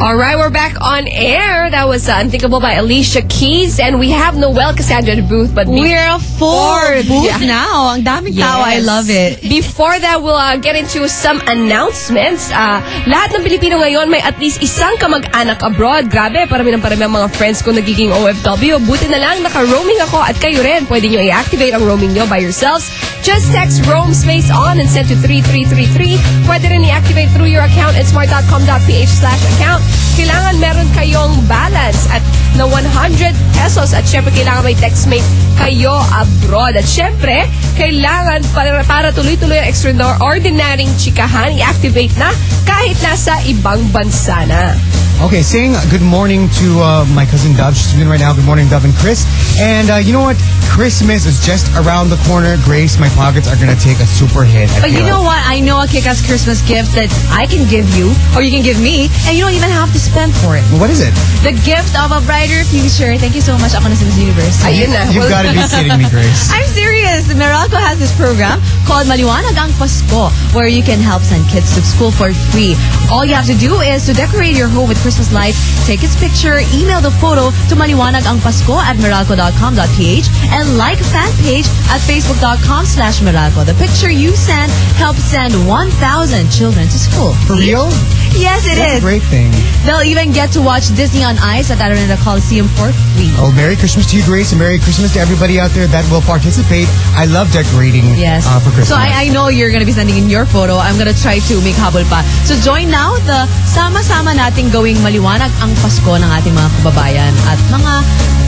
All All right, we're back on air. That was uh, Unthinkable by Alicia Keys. And we have Noel Cassandra booth. But We're a full before- booth Yeah. now. Ang daming tao. I Yes. love it. Before that, we'll uh, get into some announcements. Uh, lahat ng Pilipino ngayon may at least isang kamag-anak abroad. Grabe, parami ng parami ang mga friends ko nagiging OFW. Buti na lang, naka-roaming ako at kayo rin. Pwede nyo i-activate ang roaming nyo by yourselves. Just text roam space on and send to 3333. Pwede rin i-activate through your account at smart.com.ph slash account. Kailangan meron kayong balance at na 100 pesos at syempre kailangan may textmate kayo abroad. At syempre, kailangan para, para tuloy-tuloy ang extraordinary chikahan, i-activate na kahit nasa ibang bansa na. Okay, saying good morning to uh, my cousin Dove. She's doing right now. Good morning, Dove and Chris. And uh, you know what? Christmas is just around the corner. Grace, my pockets are gonna take a super hit. I But you know it. what? I know a kick-ass Christmas gift that I can give you, or you can give me, and you don't even have to spend for it. What is it? The gift of a brighter future. Thank you so much. Ako na sa Miss Universe. Ayun na. You've gotta be kidding me, Grace. I'm serious. Meralco has this program called Maliwanag ang Pasko where you can help send kids to school for free. All you have to do is to decorate your home with Christmas lights, take its picture, email the photo to maliwanagangpasko at meralco.com.ph and like a fan page at facebook.com slash meralco. The picture you send helps send 1,000 children to school. For real? Yes, it That's is. a great thing. They'll even get to watch Disney on Ice at Araneta Coliseum for free. Oh, Merry Christmas to you, Grace, and Merry Christmas to everybody out there that will participate. I love decorating Yes. uh, for Christmas. So I, I know you're gonna be sending in your photo. I'm gonna try to make habol pa. So join now the sama-sama nating gawing maliwanag ang Pasko ng ating mga kababayan at mga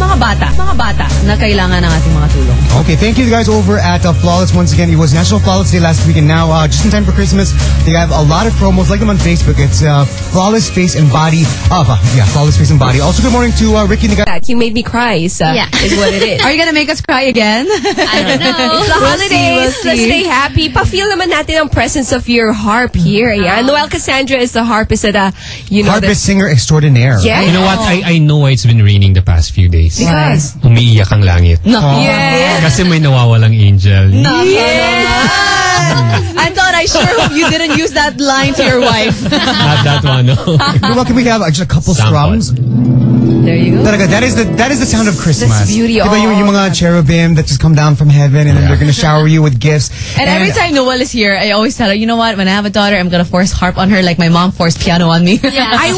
mga bata, mga bata na kailangan ng ating mga tulong. Okay, thank you guys over at uh, Flawless once again. It was National Flawless Day last week, and now uh, just in time for Christmas, they have a lot of promos. Like them on Facebook. It's uh, Flawless Face and Body. Uh, yeah, Flawless Face and Body. Also, good morning to uh, Ricky Naga. That you made me cry is, uh, Yeah. is what it is. Are you gonna make us cry again? I don't know. It's the We'll holidays. see, we'll Let's stay happy. Pa-feel naman natin ang presence of your harp here. Ayan. Noel Cassandra is the harpist at, uh, you know, Harpist singer extraordinaire. Yeah. You know what? I, I know why it's been raining the past few days. Because? Umiiyak ang langit. No. Yes. Kasi may nawawalang angel. No. I thought I sure hope you didn't use that line to your wife. Not that one, no. You know what? Can we have uh, just a couple Sample. strums? There you go. Talaga, that is the that is the sound of Christmas. beauty Diba yung, of- yung mga cherubim that just come down from heaven and then they're gonna shower you with gifts. And every time Noel is here, I always tell her, you know what? When I have a daughter, I'm gonna force harp on her like my mom forced piano on me. I,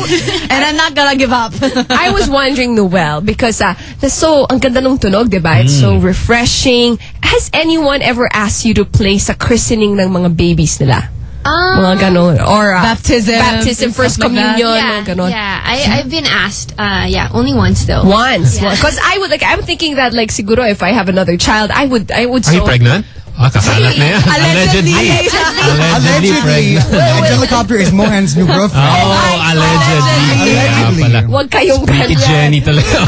and I'm not gonna give up. I was wondering, Noel, because uh, that's so, ang ganda ng tunog, diba? It's so refreshing. Has anyone ever asked you to play sa christening ng mga babies nila? Um, Mga ganon. Or uh, Baptism, baptism, first stuff like communion, yeah, mga ganon. yeah. I, I've been asked. Uh, yeah, only once though. Once. Yeah. Because I would, like, I'm thinking that, like, siguro, if I have another child, I would, I would Are you pregnant? Ah, kakalat na yan. Allegedly. Allegedly. Allegedly Allegedly, pregnant. Angelica is Mohan's new girlfriend. Oh, allegedly. Allegedly. Ah, pala. Huwag kayong Pretty ganyan. Jenny talaga.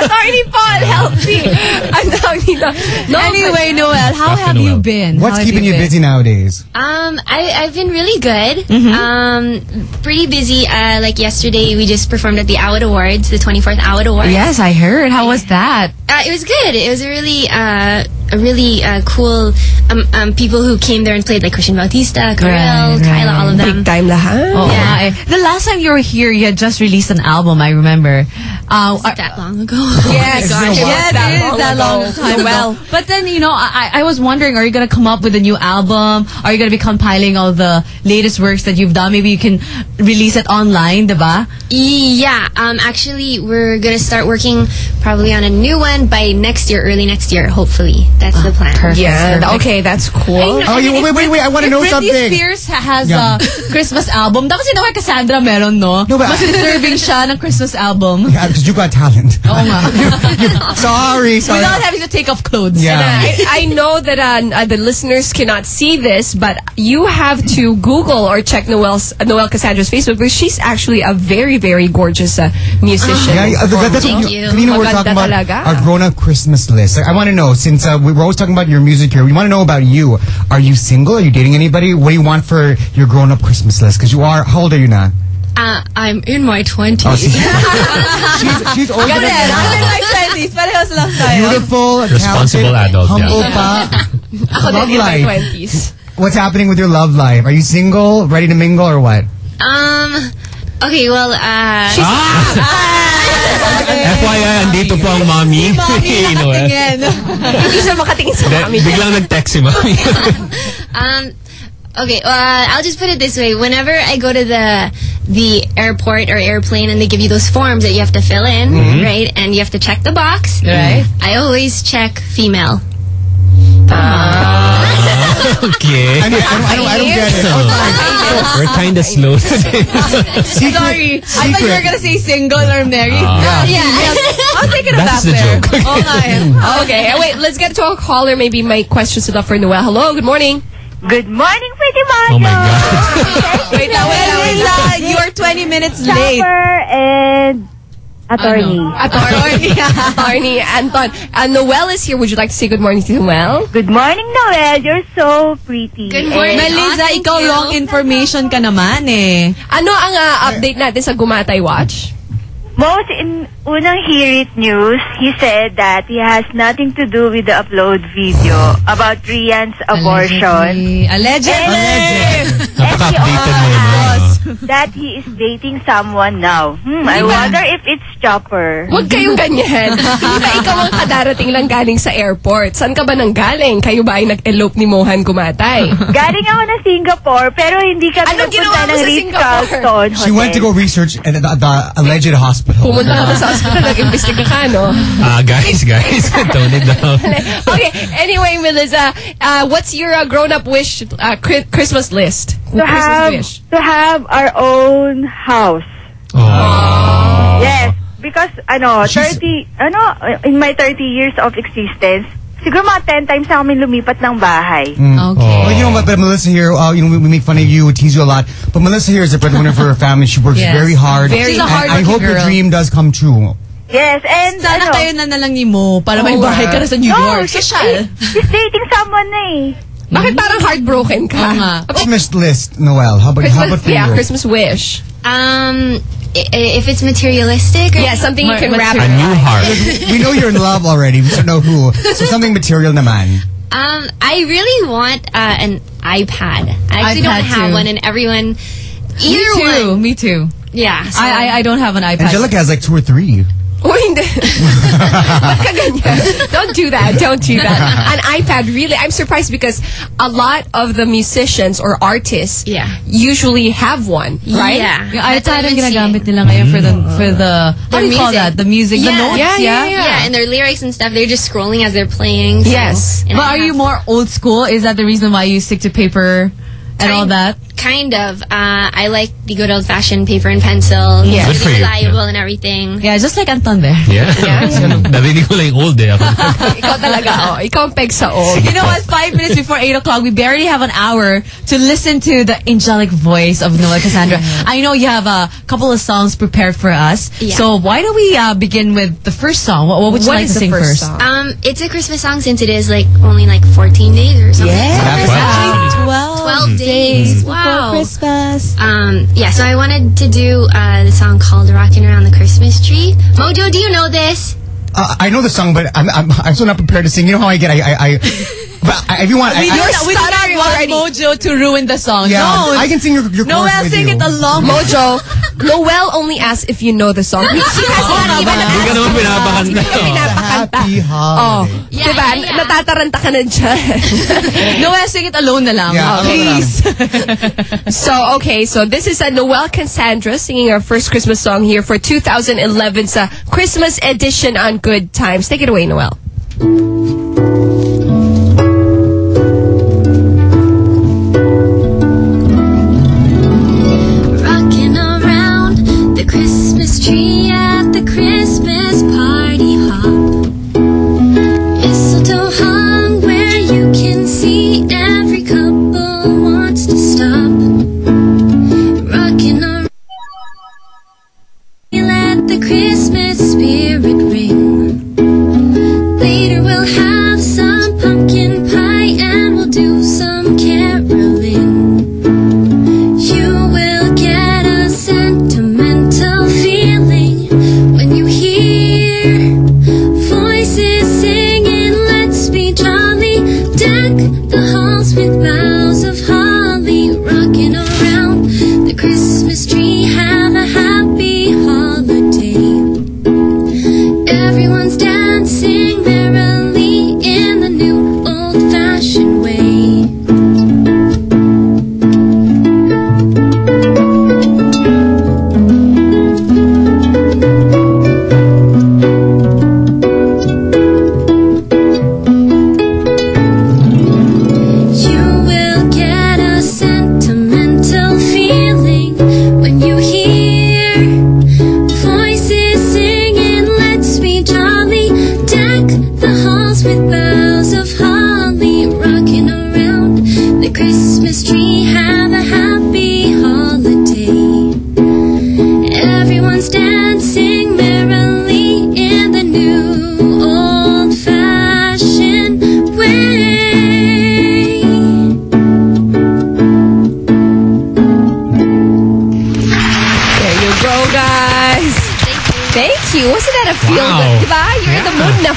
Attorney Paul, help me. Ang tawag nila. No, anyway, Noel, how Talk have you Noel. been? What's How keeping you been? busy nowadays? Um, I, I've been really good. Mm-hmm. Um, pretty busy. Uh, like yesterday, we just performed at the Awit Awards, the 24th Awit Awards. Yes, I heard. How was that? Uh, it was good. It was a really, uh, a really uh, cool. Um, um, people who came there and played like Christian Bautista, Karylle, Right, Kyla, right. all of them. Big time lahat. Oh, Yeah. my. The last time you were here, you had just released an album, I remember. Uh, Was it that long ago? Yes, It's been yeah, that it is long that ago. long time ago. Well, But then, you know, I, I was wondering, are you going to come up with a new album? Are you going to be compiling all the latest works that you've done? Maybe you can release it online, diba? Yeah, um, actually, we're gonna start working probably on a new one by next year, early next year, hopefully. That's the plan. perfect. yeah, Perfect. okay, that's cool. Oh, you, wait, wait, wait! I want to know Britney something. Spears has Yeah. a Christmas album. Dapat si Noel Cassandra meron, no? No, but- Mas deserving siya ng Christmas album. Yeah, because you got talent. Oo nga. sorry, sorry. Without having to take off clothes. Yeah. I, I know that uh, uh, the listeners cannot see this, but you have to Google or check Noel's uh, Noel Cassandra's Facebook because she's actually a very, very gorgeous uh, musician. Yeah, yeah, that, that's Thank what you. Kanina we're Maganda talking about talaga. our grown-up Christmas list. Like, I want to know, since uh, we we're always talking about your music here, we want to know about you. Are you single? Are you dating anybody? What do you want for your grown-up Christmas list? Because you are, how old are you now? Uh, I'm in my 20s. Oh, she's, she's, she's older Ganun, than I'm in my 20s. Parehas lang tayo. Beautiful, Responsible adult, humble yeah. pa. Ako love din in my life. 20s. What's happening with your love life? Are you single, ready to mingle, or what? Um, Okay, well, uh... FYI, andito po ang mommy. Mommy, Noel. nakatingin. Hindi siya makatingin sa Hindi, mami. Biglang nag-text si mommy. Um, okay, uh, I'll just put it this way. Whenever I go to the the airport or airplane and they give you those forms that you have to fill in, Mhm. right? And you have to check the box. Right. I always check female. Okay. I, mean, I, don't, I, don't, I don't get it. We're kind of slow today. Sorry. I thought you were gonna say single or married. Ah. yeah. I was thinking of That's that the there. joke. Oh, nga. Okay, uh, wait, let's get to a caller. Maybe my questions enough for Noel. Hello, good morning. Good morning, pretty much. Oh my God. Wait, now, wait, wait, uh, you are 20 minutes late. And attorney. Attorney, attorney Anton. Uh, Noel is here. Would you like to say good morning to Noel? Good morning, Noel. You're so pretty. Good morning. And- Melissa, thank ikaw you. wrong information ka naman eh. Ano ang uh, update natin sa Gumatay Watch? Most in unang hear it news, he said that he has nothing to do with the upload video about Rhian's abortion. Allegedly. Napaka-updated mo na. That he is dating someone now. Hmm, I wonder if it's Chopper. Huwag kayong ganyan. Diba ikaw ang kadarating lang galing sa airport? Saan ka ba nang galing? Kayo ba ay nag-elope ni Mohan Gumatay? Galing ako na Singapore, pero hindi kami Anong ginawa nagpunta mo ng sa Singapore? Ritz-Carlton Hotel. She went to go research at the, the alleged hospital. Pumunta ka ba sa hospital, nag-imbestiga ka, no? Ah, guys, guys, tone it down. okay, anyway, Melissa, uh, what's your uh, grown-up wish, uh, Chri- Christmas list? to Christmas have wish. to have our own house. Oh. Yes, because ano, She's- 30 ano in my 30 years of existence, siguro mga 10 times na kami lumipat ng bahay. Mm. Okay. Well, you know what, but Melissa here, uh, you know, we, we make fun of you, we tease you a lot, but Melissa here is a breadwinner for her family. She works Yes. very hard. Very She's a and I hardworking hope your dream does come true. Yes, and Sana ano, kayo na nalang ni Mo para may Oh, bahay ka na sa New no, York. she's, Social. she's dating someone na eh. Bakit parang heartbroken ka? Oo nga. Christmas list, Noel. How about, how about Christmas, for yeah, you? Christmas wish. Um, i- i- if it's materialistic, or Yeah, something you can wrap A new heart. we know you're in love already. We don't know who. So something material naman. Um, I really want uh, an iPad. I actually iPad don't have too. one, and everyone, Me either too. one, Me too. yeah. So, I, I I don't have an iPad. Angelica has like two or three. Oh, hindi. Ba't ka ganyan? Don't do that. Don't do that. An iPad, really, I'm surprised because a lot of the musicians or artists Yeah. usually have one, right? Yeah. Yung iPad ang ginagamit nila ngayon for the mm. for the how do you call that? The music, the notes, Yeah, yeah, yeah. yeah. and their lyrics and stuff, they're just scrolling as they're playing. so- Yes. and But I are you more old school? Is that the reason why you stick to paper and all that? Kind of. Uh, I like the good old fashioned paper and pencil. Yeah. Good It's for you. reliable and everything. Yeah, just like Anton there. Yeah. Narinig ko lang yung old eh. Ako. Ikaw talaga, oh. Ikaw ang peg sa old. You know what? Five minutes before 8 o'clock, we barely have an hour to listen to the angelic voice of Noel Cassandra. I know you have a couple of songs prepared for us. Yeah. So why don't we uh, begin with the first song? What, what would you What like is to the sing first first? song? Um, it's a Christmas song since it is like only like 14 days or something. Yeah. Wow. 12 days. before Wow. Christmas. Um, yeah, so I wanted to do uh, the song called Rockin' Around the Christmas Tree. Mojo, do you know this? Uh, I know the song, but I'm, I'm I'm so not prepared to sing. You know how I get. I I, I but I, if you want, I, We I, do not, we do not want already. Mojo to ruin the song. yeah, no, I can sing your your Noel, chorus with sing you. it along. Mojo, Noel only asks if you know the song. She has not even Hindi ka naman pinapakanta. Hindi ka pinapakanta. Happy Oh, holiday. Yeah, diba? yeah, yeah. Natataranta ka na dyan. Noel, sing it alone na lang. Yeah, Oh, alone na lang. please. so, okay, so this is a Noel Cassandra singing our first Christmas song here for 2011's uh, Christmas edition on Good Times. Take it away, Noel.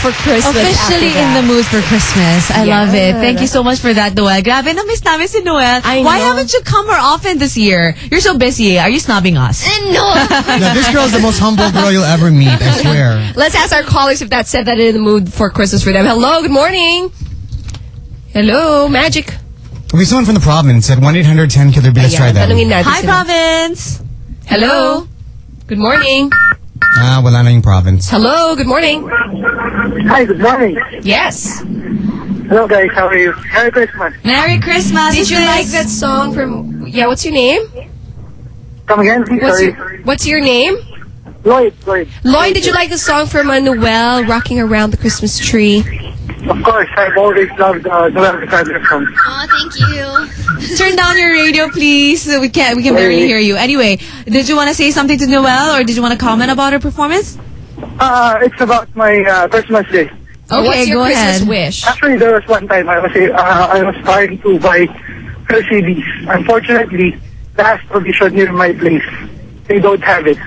For Christmas. Officially in the mood for Christmas. I love it. Thank you so much for that, Noel. Grabe, na-miss namin si Noel. I Why know. haven't you come more often this year? You're so busy. Are you snobbing us? No. No, this is the most humble girl you'll ever meet, I swear. Let's ask our callers if that said that in the mood for Christmas for them. Hello, good morning. Hello, Magic. Okay, someone from the province said 1-800-10-KILLER-B. Let's try that. Hi, sila. province. Hello. Good morning. Ah, wala na yung province. Hello, good morning. Hi, good morning. Yes. Hello guys, how are you? Merry Christmas. Merry Christmas. Did you like that song from... Yeah, what's your name? Come again, please, What's sorry. your, what's your name? Lloyd, Lloyd. Lloyd, did you like the song from Manuel, Rocking Around the Christmas Tree? Of course, I've always loved uh, Noel Cassandra song. Oh, thank you. Turn down your radio, please. We can't. We can barely hear you. Anyway, did you want to say something to Noel, or did you want to comment about her performance? Uh, it's about my uh, Christmas day. Okay, what's your go Christmas ahead. wish? Actually, there was one time I was uh, I was trying to buy her CDs. Unfortunately, last audition near my place, they don't have it.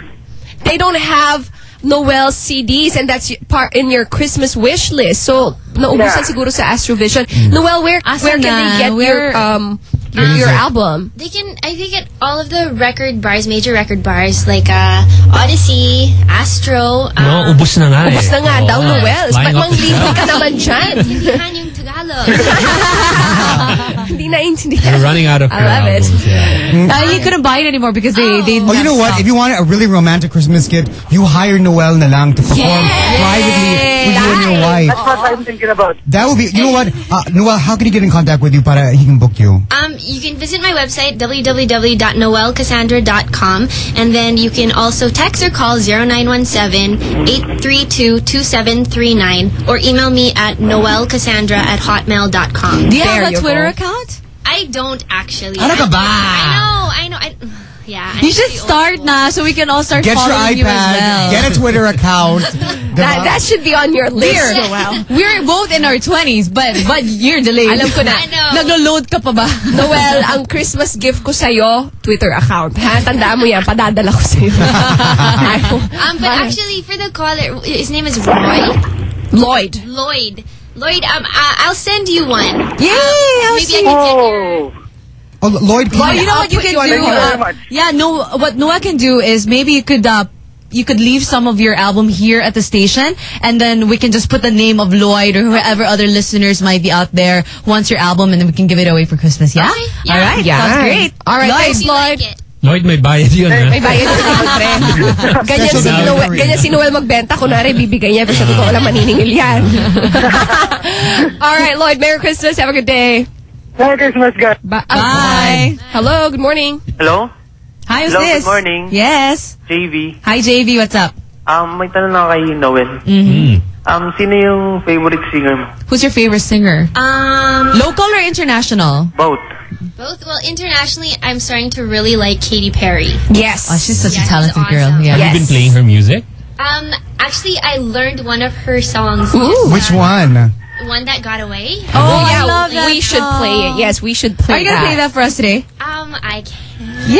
They don't have Noel CDs and that's part in your Christmas wish list. So, naubusan Yeah. siguro sa Astrovision. Noel, where Asa where can they get Where- your um your, your album? They can, I think, at all of the record bars, major record bars, like uh, Odyssey, Astro. No, um, ubus na nga eh. Ubus na nga Oo daw, nga. Noel. Flying Ba't off the manglindi shelf. ka naman dyan? Tindihan yung Tagalog. Hindi naintindihan. You're running out of I love it. yeah. Uh, you couldn't buy it anymore because they they. Oh, you know what? If you want a really romantic Christmas gift, you hire Noel na lang to perform privately with you and your wife. That's what I'm thinking about. That would be, you know what? Uh, Noel, how can he get in contact with you para he can book you? Um, you can visit my website, www.noelcassandra.com, and then you can also text or call 0917-832-2739, or email me at noelcassandra at hotmail.com. Do you have a Twitter account? I don't actually. Ano ka ba? I know, I know. I, yeah. I'm You should start now so we can all start Get your following you as well. get a Twitter account. That, that should be on your list, We're, Noel. we're both in our 20s, but but you're delayed. Alam ko na. I know. Naglo-load ka pa ba? Noel, ang Christmas gift ko sa'yo, Twitter account. Ha? Tandaan mo yan, padadala ko sa'yo. Um, but actually, for the caller, his name is Roy. Lloyd. Lloyd. Lloyd, um, I- I'll send you one. Yay! Um, maybe I can get your... Oh, Lloyd, Well, you know I'll what you can you do? Uh, yeah, no. What Noah can do is maybe you could uh, you could leave some of your album here at the station, and then we can just put the name of Lloyd or whoever other listeners might be out there wants your album, and then we can give it away for Christmas. Yeah. Okay, yeah. All right. Yeah. Sounds great. All right, Lloyd. thanks, Lloyd. Lloyd, may bayad yun, ha? May bayad likod, pre. Ganyan si, Noel, ganyan si Noel magbenta. Kunwari, bibigay niya. Pero sa totoo lang, maniningil yan. All right, Lloyd, Merry Christmas. Have a good day. Merry Christmas, guys. Bye. Bye. Hello, good morning. Hello? Hi, who's Hello, this? good morning. Yes. JV. Hi, JV. What's up? Um, may tanong lang kay Noel. Mm-hmm. Um, sino yung favorite singer mo? Who's your favorite singer? Um, Local or international? Both. both. Well, internationally, I'm starting to really like Katy Perry. Yes. Oh, she's such Yeah, a talented she's girl. Yeah. Have you been playing her music? Um, actually, I learned one of her songs. Ooh. Which one? One that got away. Oh, yeah, I love that we should play it. Yes, we should play Are you gonna play that for us today? Um, I can. Yay!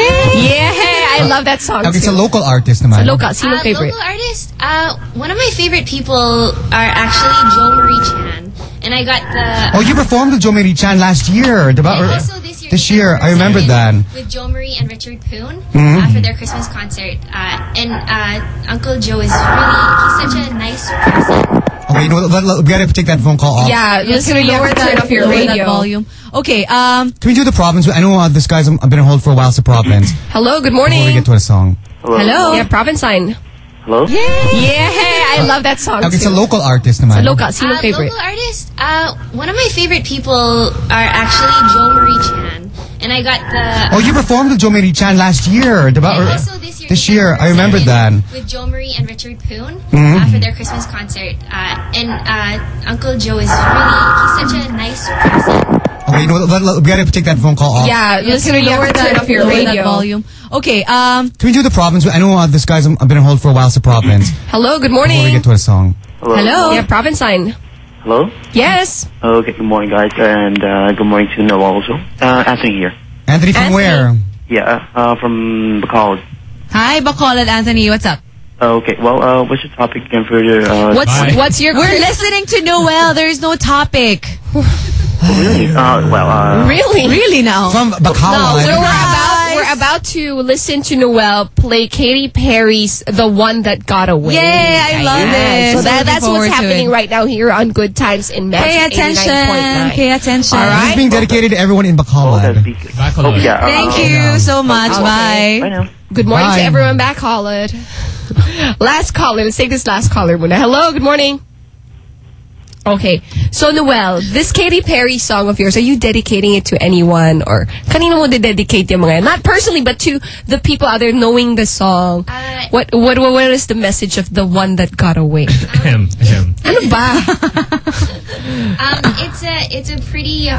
Yeah, I love that song Okay, it's a local artist naman. Sa local, sino Uh, favorite? Local artist. Uh, one of my favorite people are actually Jose Mari Chan, and I got the. Oh, you performed with Jose Mari Chan last year, diba? And also this year. This year, I remember that. With Jose Mari and Richard Poon Mhm. uh, for their Christmas concert. Uh, and uh, Uncle Joe is really, he's such a nice person. Okay, you know, let, let, we gotta take that phone call off. Yeah, Yes, listen, can we you have lower to turn that, off your lower that radio. volume? Okay, um, Can we do the province? I know uh, this guy's I've been on hold for a while, so province. Hello, good morning. Before we get to a song. Hello. Yeah, province line. Hello? Yeah, I love that song Okay, it's a local artist naman. Sa local, sino Uh, favorite? Local artist. Uh, one of my favorite people are actually Jose Mari Chan, and I got the. Oh, you performed with Jose Mari Chan last year, diba? And Or- also this year. This year, I remember that. With Jose Mari and Richard Poon Mhm. uh, for their Christmas concert. Uh, and uh, Uncle Joe is really, he's such a nice person. Okay, you let, let, we gotta take that phone call off. Yeah, yes, listen, can we you lower have to turn that, off your lower radio. volume? Okay, um, Can we do the province? I know uh, this guy's I've been on hold for a while, so province. Hello, good morning. Before we get to a song. Hello. Yeah, province line. Hello? Yes. Okay, good morning, guys, and uh, good morning to Noel also. Uh, Anthony here. Anthony from Anthony. where? Yeah, uh, from Bacolod. hi, Bacolod Anthony, what's up? Uh, okay. Well, uh, what's your topic again for your? Uh, What's what's your We're listening to Noel. There is no topic. really? Uh, well, uh, Really? Really now? From No, Bacolod. so we're about we're about to listen to Noel play Katy Perry's "The One That Got Away." Yay, I love Ayan. it. So So that, that's what's happening it. right now here on Good Times in Magic Pay attention. Pay attention. All right. This right. is being dedicated to everyone in Bacolod. oh, yeah. uh, Thank uh, you so much. Okay. Bye. Bye now. Good morning Bye. to everyone back, Holland. last caller. Let's take this last caller muna. Hello, good morning. Okay. So, Noel, this Katy Perry song of yours, are you dedicating it to anyone? Or kanino mo dedicate yung mga yan? Not personally, but to the people out there knowing the song. Uh, what, what, what is the message of the one that got away? Ahem, ahem. ano ba? Um, it's a it's a pretty uh,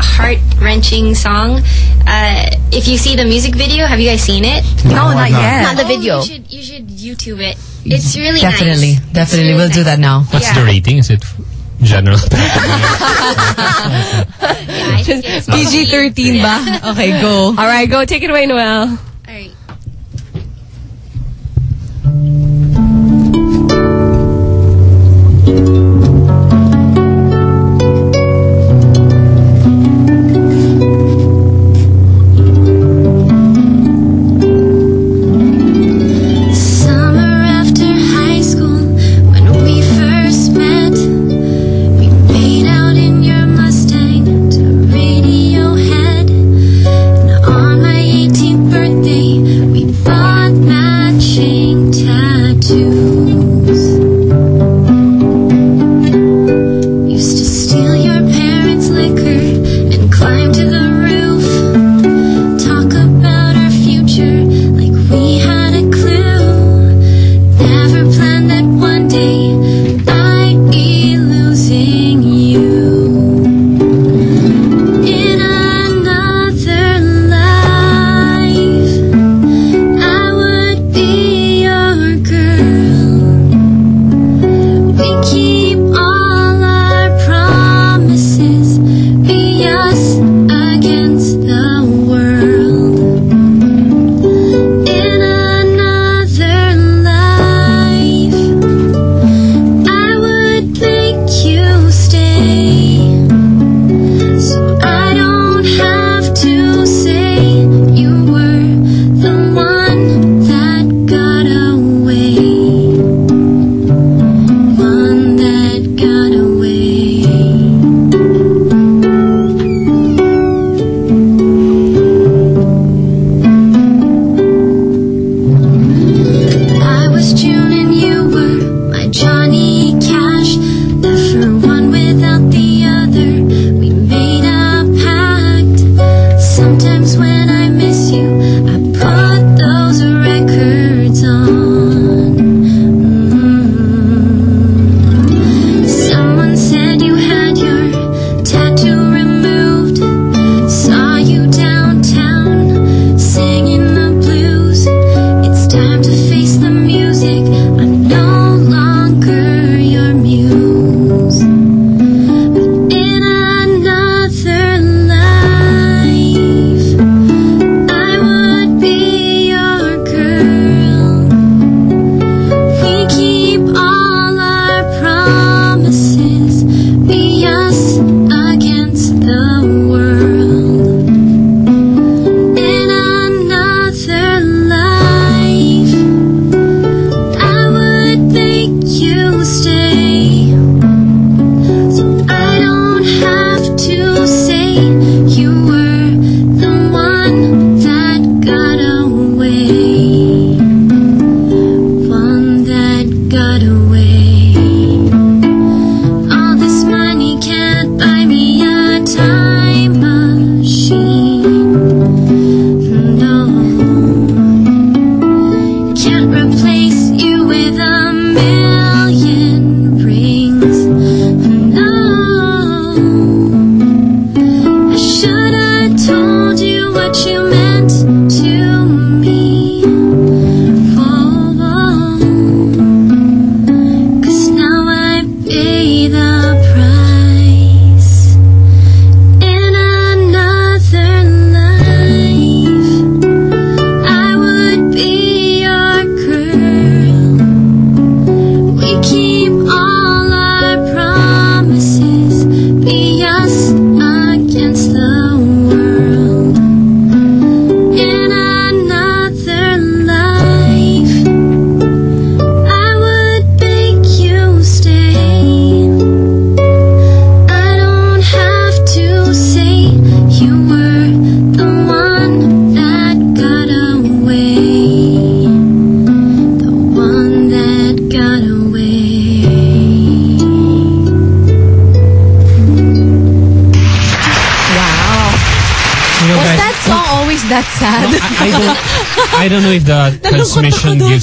heart wrenching song. Uh, if you see the music video, have you guys seen it? No, not yet. Not the video. you should you should YouTube it. It's really Definitely. nice. Definitely. We'll do that now. What's Yeah. the rating? Is it general? PG-13 ba? Okay, go. All right, go. Take it away, Noel. Alright. Summer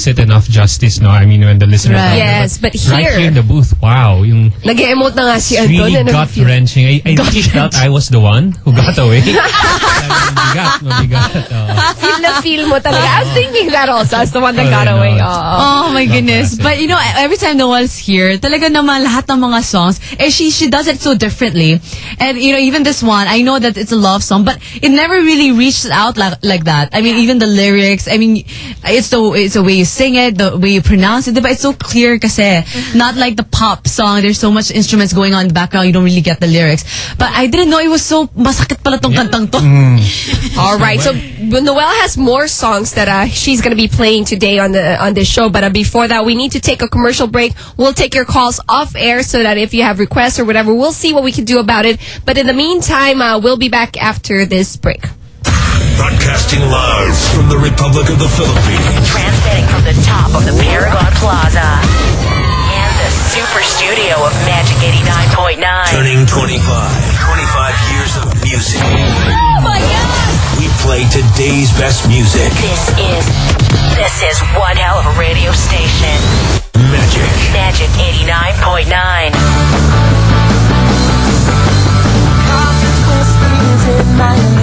it enough justice, no? I mean, when the listener Right. Yes, but right here- here in the booth, wow, yung Nag-emote na nga si Anton. really I'm gut-wrenching. I, I really thought I was the one who got away. mabigat, mabigat. Oh. feel na feel mo talaga. I was thinking that also as the one that got I know. away. Oh my goodness. But you know, every time Noel's here, talaga naman lahat ng mga songs, eh, she, she does it so differently. And you know, even this one, I know that it's a love song, but it never really reaches out like, like that. I mean, even the lyrics, I mean, it's the, it's the way you sing it, the way you pronounce it, but it's so clear kasi. Not like the pop song, there's so much instruments going on in the background, you don't really get the lyrics. But I didn't know it was so masakit pala tong kantang to. All right, so Noel has more songs that uh, she's going to be playing today on the on this show. But uh, before that, we need to take a commercial break. We'll take your calls off air so that if you have requests or whatever, we'll see what we can do about it. But in the meantime, uh, we'll be back after this break. Broadcasting live from the Republic of the Philippines. Transmitting from the top of the Paragon Plaza and the super studio of Magic 89.9. Turning 25. 25 years of music. Oh my god! We play today's best music. This is this is one hell of a radio station. Magic. Magic 89.9.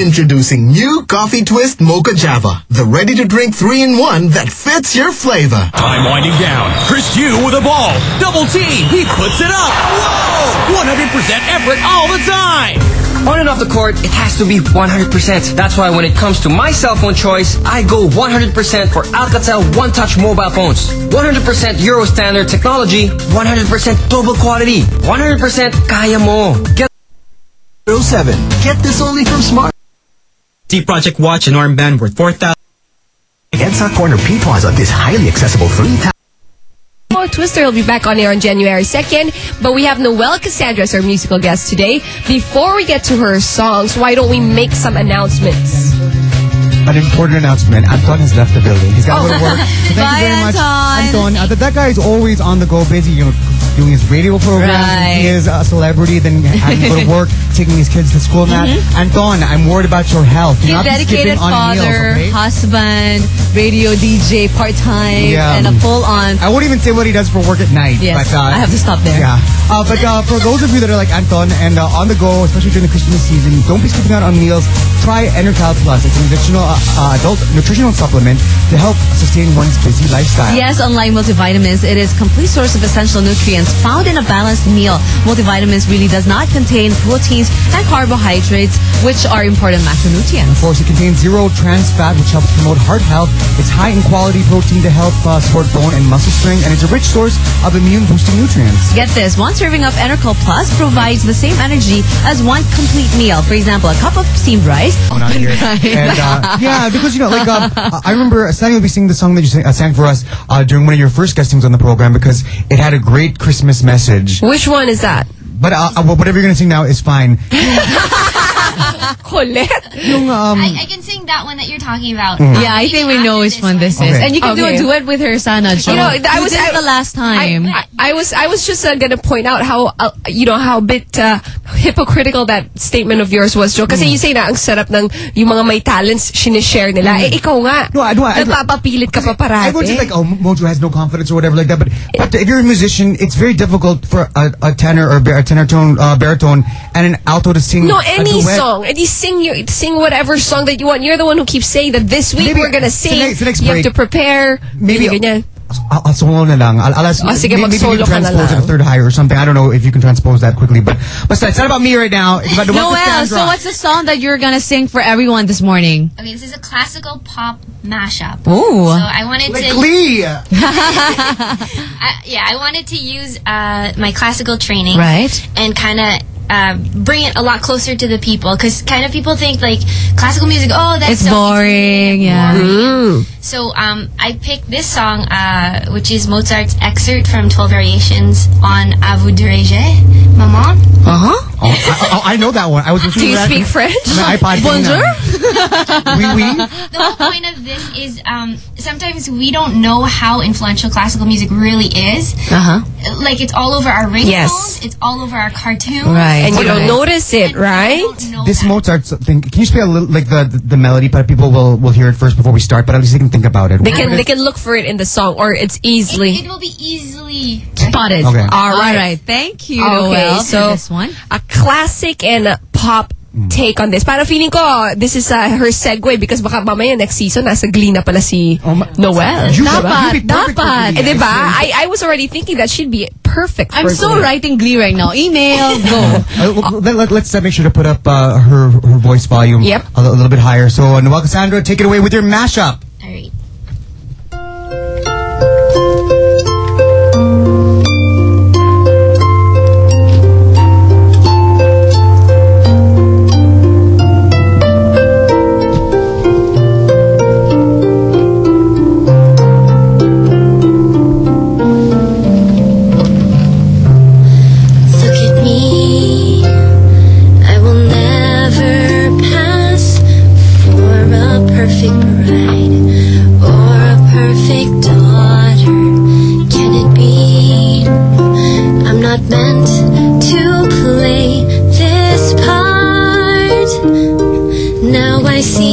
Introducing new Coffee Twist Mocha Java, the ready-to-drink three-in-one that fits your flavor. Time winding down. Chris Tiu with a ball. Double T. He puts it up. Whoa! 100% effort all the time. On and off the court, it has to be 100%. That's why when it comes to my cell phone choice, I go 100% for Alcatel One Touch mobile phones. 100% Euro standard technology, 100% global quality, 100% kaya mo. Get 07. Get this only from Smart. C Project Watch and armband worth 4,000. Edsa Corner P Plaza, this highly accessible three-town. Mo Twister will be back on air on January 2nd, but we have Noel Cassandra as our musical guest today. Before we get to her songs, why don't we make some announcements? An important announcement. Anton has left the building. He's got to go to work. So thank Bye, you very much, Anton. Anton. Uh, that, that guy is always on the go, busy, you know, doing his radio program. Right. He is a celebrity, then having to go to work, taking his kids to school now. Anton, I'm worried about your health. Do be dedicated skipping on meals, father, okay? husband, radio DJ, part-time, Yeah. and a full-on. I won't even say what he does for work at night. Yes, but, uh, I have to stop there. Yeah. Uh, but uh, for those of you that are like Anton and uh, on the go, especially during the Christmas season, don't be skipping out on meals. Try Enercal Plus. It's an additional uh, adult nutritional supplement to help sustain one's busy lifestyle. Yes, unlike multivitamins, it is a complete source of essential nutrients found in a balanced meal. Multivitamins really does not contain proteins and carbohydrates, which are important macronutrients. Of course, it contains zero trans fat, which helps promote heart health. It's high in quality protein to help uh, support bone and muscle strength, and it's a rich source of immune boosting nutrients. Get this, one serving of Enercal Plus provides the same energy as one complete meal. For example, a cup of steamed rice. Going on here. And uh, yeah, because you know, like um, I remember Sunny will be singing the song that you sang, uh, sang for us uh, during one of your first guestings on the program because it had a great Christmas message. Which one is that? But uh, uh, whatever you're gonna sing now is fine. Colette? Yung, um, I, I can sing that one that you're talking about. Mm. Yeah, I think we know which one this is. Okay. And you can Okay. do a duet with her, Sana. Jo. You know, I You was did I, the last time. I, I, I was I was just uh, gonna point out how uh, you know how a bit uh, hypocritical that statement of yours was, Joe. Kasi Hmm. you say na ang sarap ng yung mga may talents sinishare nila. Eh, ikaw nga. No, I don't. I, Nagpapapilit ka pa parati. Everyone's just like, oh, Mojo has no confidence or whatever like that. But, but if you're a musician, it's very difficult for a, a tenor or a tenor tone, uh, baritone and an alto to sing. No, a any duet. Song. And you sing your sing whatever song that you want. You're the one who keeps saying that this week Maybe we're gonna sa sing. next- sa next you have to prepare. maybe- ganyan, ganyan. I'll, I'll solo na lang. I'll, I'll ask, Oh, sige, maybe, maybe you can transpose it lang. a third higher or something. I don't know if you can transpose that quickly. But, but it's not about me right now. It's about the one Noel, so what's the song that you're gonna sing for everyone this morning? Okay, this is a classical pop mashup. Ooh. So I wanted Like to. Glee. I, yeah, I wanted to use uh, my classical training. Right. And kind of uh, bring it a lot closer to the people because kind of people think like classical music. Oh, that's It's so boring, yeah. boring. So um, I picked this song, uh, which is Mozart's excerpt from Twelve Variations on A vous dirigez, Maman. Uh huh. Oh, I, oh, I know that one. I was listening Do you to that speak French? on my iPod. Bonjour. Oui, oui. the whole point of this is um, sometimes we don't know how influential classical music really is. Uh huh. Like it's all over our ringtones, Yes. it's all over our cartoons. Right. And you don't Right. notice it, right? This Mozart thing. Can you just play a little, like the, the the melody? But people will will hear it first before we start. But at least they can think about it. They can they can look for it in the song, or it's easily It will be easily Spotted. Okay. All right. All right. Thank you, Okay, Noel, so this one. a classic and a pop take on this. Para feeling ko, this is uh, her segue because baka mamaya next season nasa Glee na pala si Noel. You- Dapat, you'd be perfect for dapat. Eh, diba? I, I was already thinking that she'd be perfect I'm for so Glee. writing Glee right now. Email, go. Uh, well, let, us uh, make sure to put up uh, her her voice volume Yep. a, a little bit higher. So, uh, Noel Cassandra, take it away with your mashup. Meant to play this part. Now I see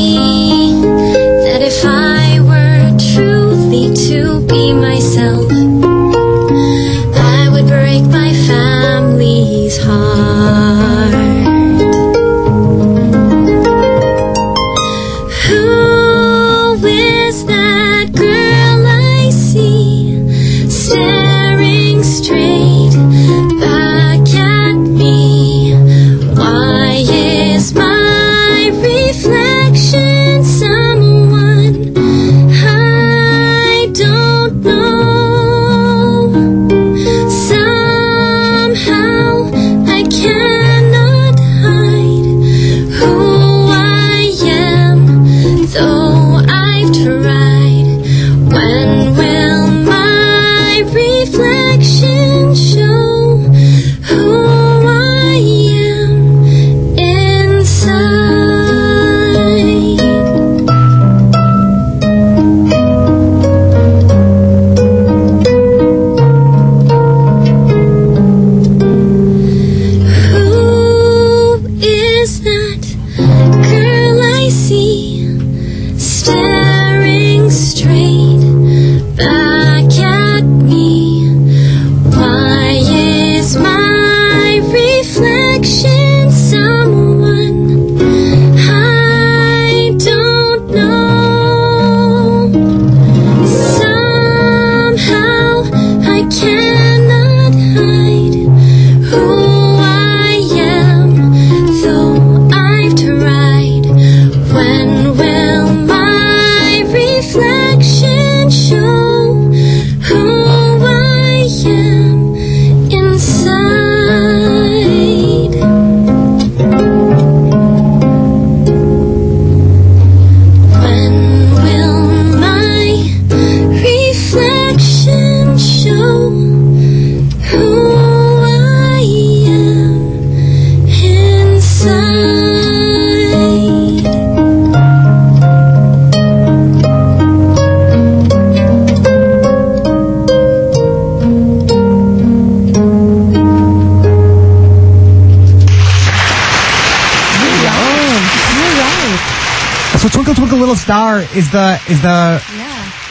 is the is the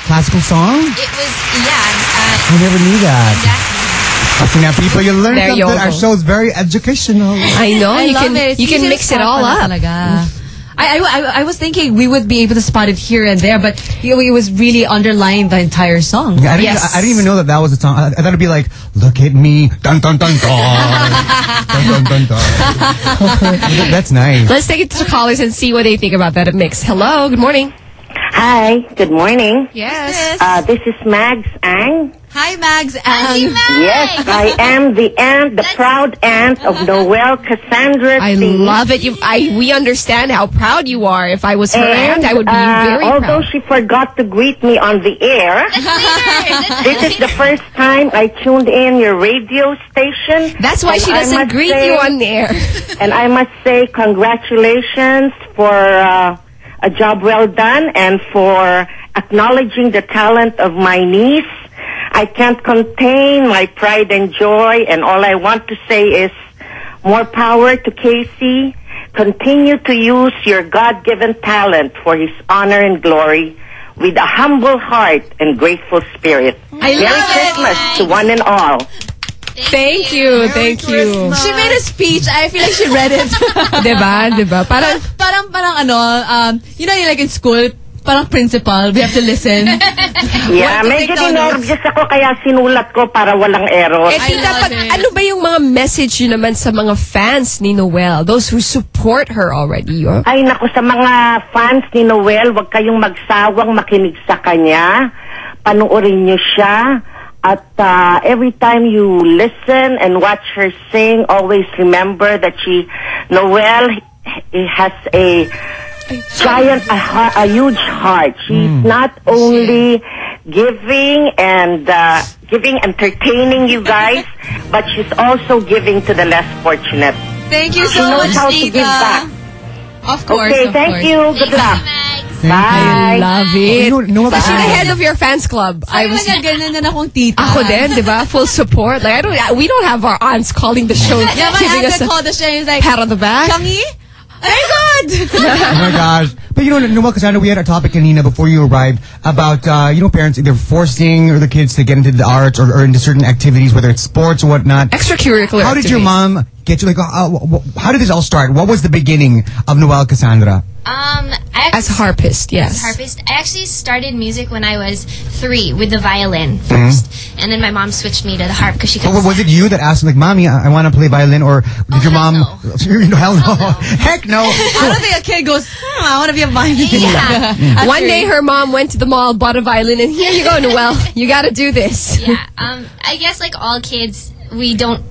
classical song. It was yeah. Uh, I never knew that. Exactly. Okay, now people, you learn There something. you Our show is very educational. I know I you can it. you can mix it all up. talaga. I, I, I- I was thinking we would be able to spot it here and there, but you know, it was really underlying the entire song. Yeah, I, didn't, I, I didn't even know that that was a song. I, I thought it'd be like, look at me, dun dun dun dun, dun dun dun dun. That's nice. Let's take it to the callers and see what they think about that mix. Hello, good morning. Hi, good morning. Yes. Uh, this is Mags Ang Hi, Mags. Ang. Yes, I am the aunt, the proud aunt of Noel Cassandra I C. love it. You, I, we understand how proud you are. If I was her And, aunt, I would be uh, very although proud. Although she forgot to greet me on the air, this is the first time I tuned in your radio station. That's why she doesn't greet say- you on the air. And I must say congratulations for uh, a job well done and for acknowledging the talent of my niece. I can't contain my pride and joy, and all I want to say is more power to Casey. Continue to use your God-given talent for his honor and glory with a humble heart and grateful spirit. I Merry love it. Christmas to one and all. Thank you, thank you. She made a speech. I feel like she read it. diba, diba? Parang, parang, parang ano, um, you know, like in school, parang principal, we have to listen. Yeah, to medyo dinorbyos ako kaya sinulat ko para walang error. eh, tita, pag, ano ba yung mga message yun naman sa mga fans ni Noel? Those who support her already, oh? Ay naku, sa mga fans ni Noel, huwag kayong magsawang makinig sa kanya. Panuorin niyo siya. At uh, every time you listen and watch her sing, always remember that she, Noel, has a giant, a, a huge heart. She's not only giving and uh, giving, entertaining you guys, but she's also giving to the less fortunate. Thank you She so knows much, how to give back. Of course, okay, of thank course. you. Good luck. I Bye. love it. You know, know what She's the head of your fans club. I was Talaga, ganun na akong tita. Ako din, di ba? Full support. Like I don't, we don't have our aunts calling the show, Yeah, my aunt us would the show he's like, pat on the back. Changi? Very good! oh my gosh. But you know, Noel Cassandra, we had a topic, Kanina, before you arrived about, uh, you know, parents, they're forcing the kids to get into the arts or, or into certain activities, whether it's sports or whatnot. Extracurricular How did your mom get you, like, uh, uh, how did this all start? What was the beginning of Noel Cassandra? Um, I As harpist, yes. As harpist. I actually started music when I was three with the violin Mhm. first, and then my mom switched me to the harp because she But couldn't. was it you that asked, like, mommy, I, I want to play violin, or did your mom? You know, hell no, heck no. I don't think a kid goes, hmm, I want to be a violinist. Yeah. At One day her mom went to the mall, bought a violin, and here you go, Noel. You got to do this. Yeah. Um, I guess like all kids, we don't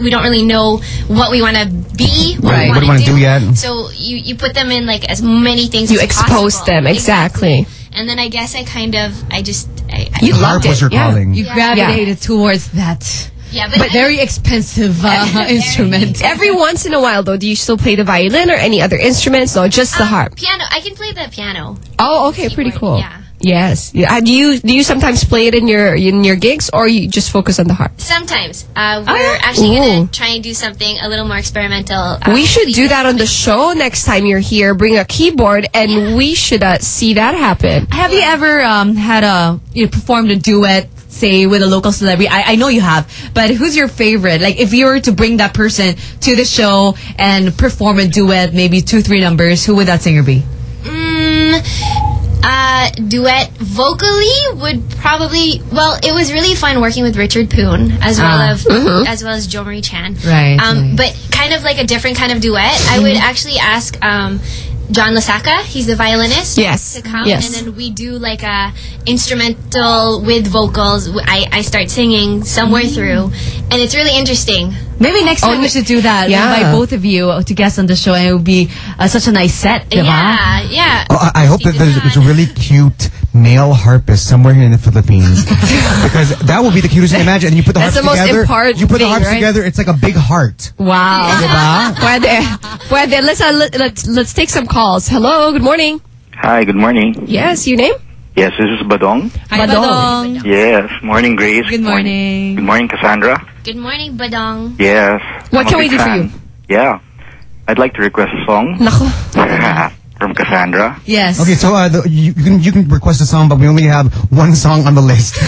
we don't really know what we want to be, what Right. we What do you want wanna to do yet? So you you put them in like as many things. You as expose possible. them, exactly. And then I guess I kind of I just I, I You The harp loved it. your yeah. calling. You Yeah. gravitated towards that. Yeah, but, But very expensive uh, instrument. Every once in a while, though, do you still play the violin or any other instruments? No, just the harp. piano. I can play the piano. Oh, okay, pretty cool. yeah. Yes. Yeah. Uh, Do you do you sometimes play it in your in your gigs, or you just focus on the harp? Sometimes uh, we're actually Ooh. gonna try and do something a little more experimental. Uh, we should do that on the show next time you're here. Bring a keyboard, and we should uh, see that happen. Have you ever um, had a you know, performed a duet, say with a local celebrity? I, I know you have, but who's your favorite? Like if you were to bring that person to the show and perform a duet, maybe two three numbers, who would that singer be? Mm, uh, duet vocally would probably well. It was really fun working with Richard Poon as well Ah. as Mhm. as well as Jose Mari Chan. Right, Um, but kind of like a different kind of duet. I would actually ask um. John Lasaka, he's the violinist. Yes, To come, yes. and then we do like a instrumental with vocals. I, I start singing somewhere Mm. through, and it's really interesting. Maybe next time we should do that. Yeah. Invite both of you to guest on the show, and it would be uh, such a nice set, diba? Yeah, yeah. Oh, I, I hope that there's, there's a really cute male harpist somewhere here in the Philippines because that would be the cutest thing. Imagine, and you put the That's harps the most together. important you put the thing, harps right? together, it's like a big heart. Wow. Diba? Pwede. Pwede. Let's, uh, let, let's, let's take some calls. Hello, good morning. Hi, good morning. Yes, your name? Yes, this is Badong. Hi, Badong. Yes, morning, Grace. Good morning. Good morning, Cassandra. Good morning, Badong. Yes. What I'm can we big do for you? Yeah. I'd like to request a song from Cassandra. Yes. Okay, so uh, the, you, you can you can request a song, but we only have one song on the list.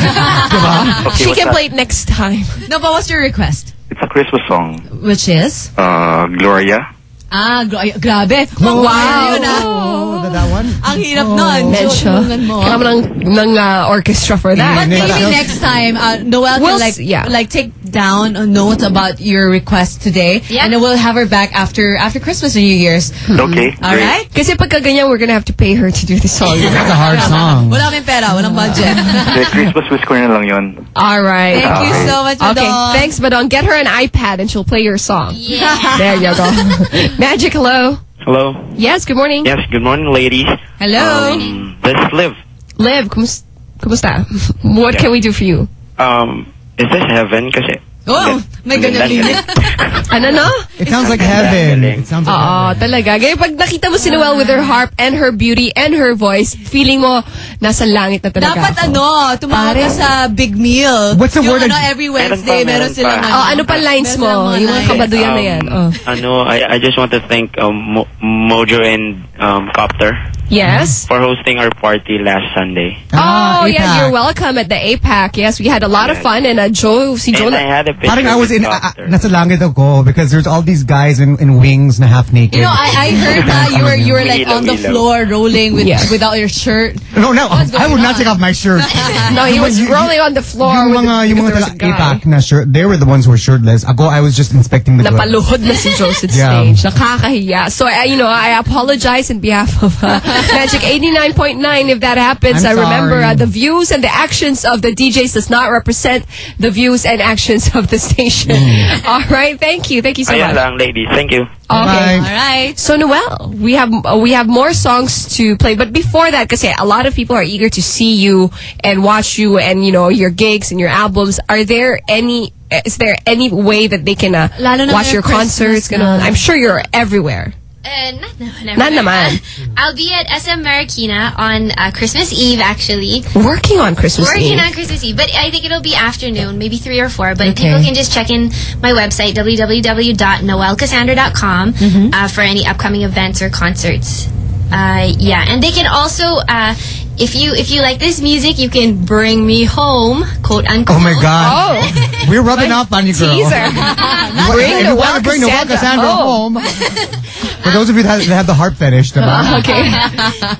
Okay, she can that? play it next time. No, but what's your request? It's a Christmas song. Which is? Uh, Gloria. Ah, gra- grabe. Oh, Wow. Yun ah. oh, that, that one? Ang Ang hirap nun. Medyo. Tulungan mo. Kailangan mo ng, ng uh, orchestra for that. But maybe next time, uh, Noel We'll can like yeah. like take down a note about your request today, and then we'll have her back after after Christmas and New Year's. Okay, All great. right. Kasi pagka ganyan, we're gonna have to pay her to do the song. That's a hard song. Wala kaming pera, walang budget. The Christmas wish ko na lang yun. All right. Thank you so much, Okay, Madon. thanks, Madon. Get her an iPad and she'll play your song. Yeah. There you go. Magic, hello. Hello. Yes, good morning. Yes, good morning, ladies. Hello. Um, this is Liv. Liv, kumusta? What can we do for you? Um, is this heaven? Kasi Oh, may ganyan lilit. Ano no? It sounds like heaven. It sounds like Oo, talaga. Gaya pag nakita mo si Noel with her harp and her beauty and her voice, feeling mo nasa langit na talaga Dapat ako. ano, tumawag ka sa big meal. What's the yung word ano, every Meron Wednesday, pa, meron meron silang pa. ano. Oh, ano pa lines mo? Yung mga kabaduyan na yan. Oh. Ano, I, I just want to thank um, Mo- Mojo and um, Copter Yes? for hosting our party last Sunday. Ah, oh, yeah, you're welcome at the APAC. Yes, we had a lot of fun and uh, Joe, si Joe, And I had a picture Parang I was in, uh, Copter. nasa langit ako because there's all these guys in, in wings na half naked. You know, I, I heard that you were you were like on the floor rolling with Yeah. without your shirt. no, no, I would not on? take off my shirt. no, he was rolling on the floor yung with mga, the, yung mga because there was a tala- APAC na shirt, they were the ones who were shirtless. Ako, I was just inspecting the goods. Napaluhod na si Joseph Yeah. stage. Nakakahiya. So, I, you know, I apologize in behalf of uh, Magic 89.9 if that happens. I'm I remember uh, the views and the actions of the DJs does not represent the views and actions of the station. Mm. All right. Thank you. Thank you so Ayan much. lang, ladies. Thank you. Okay. All right. So Noel, we have uh, we have more songs to play, but before that, because a lot of people are eager to see you and watch you, and you know your gigs and your albums. Are there any? Is there any way that they can uh, watch ngayong your concerts? Christmas Ganun? na. I'm sure you're everywhere. Uh, not naman. Not naman. I'll be at SM Marikina on uh, Christmas Eve, actually. Working on Christmas Working Eve. Working on Christmas Eve, but I think it'll be afternoon, maybe three or four. But Okay. people can just check in my website www.noelcassandra.com Mm-hmm. uh, for any upcoming events or concerts. Uh, yeah, and they can also, uh, if you if you like this music, you can bring me home, quote unquote. Oh my God. Oh, We're rubbing off on you, girl. teaser. Bring if you Noel want to bring Noel Cassandra Cassandra home. home. For those of you that, that have the heart fetish, diba? okay.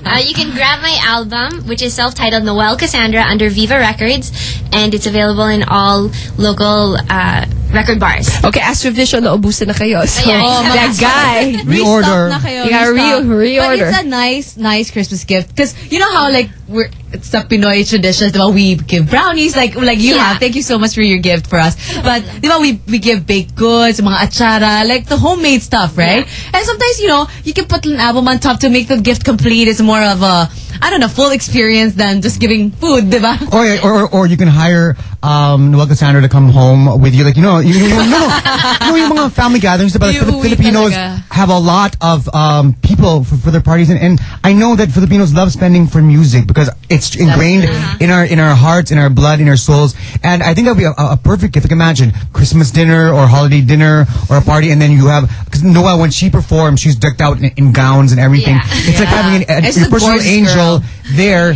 uh, you can grab my album, which is self-titled Noel Cassandra under Viva Records, and it's available in all local uh, record bars. Okay, Astro Vision, naubusan na kayo. So, Ayan. Oh, that guy. Reorder. Restock na kayo. You gotta re- reorder. But it's a nice, nice Christmas gift. Because you know how like we're it's the Pinoy traditions, diba? We give brownies like like you Yeah. have. Thank you so much for your gift for us. But diba, we we give baked goods, mga achara, like the homemade stuff, right? And sometimes you know you can put an album on top to make the gift complete. It's more of a I don't know full experience than just giving food, diba? Or, or, or you can hire um, Noel Cassandra to come home with you. Like, you know, you, you know, no, no, yung mga family gatherings, but Like, Filipinos have a lot of um, people for, for their parties. And, and I know that Filipinos love spending for music because it's ingrained in our in our hearts, in our blood, in our souls. And I think that would be a, a perfect gift. Like, imagine Christmas dinner or holiday dinner or a party, and then you have, because Noel, when she performs, she's decked out in, in gowns and everything. Yeah. It's like having an, a, your personal angel there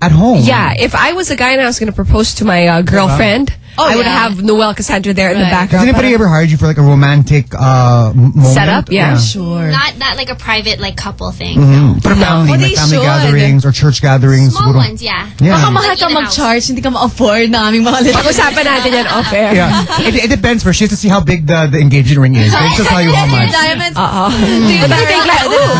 at home. Yeah, if I was a guy and I was going to propose to my uh, girlfriend, Oh, I would yeah. have Noel Cassandra there in the background. Has anybody ever hired you for like a romantic uh, moment? Setup? Yeah. Sure. Not not like a private like couple thing. Mhm. For family, Oh, like family should. gatherings or church gatherings. Small siguro. ones, yeah. Yeah. Baka mahal Like ka in the house. mag-charge, hindi ka ma-afford na aming mga little. Pag-usapan natin yan off air. Yeah. it, it depends first. She has to see how big the, the engagement ring is. Then she'll tell you how much. Diamonds. Oo. But I think like, ooh,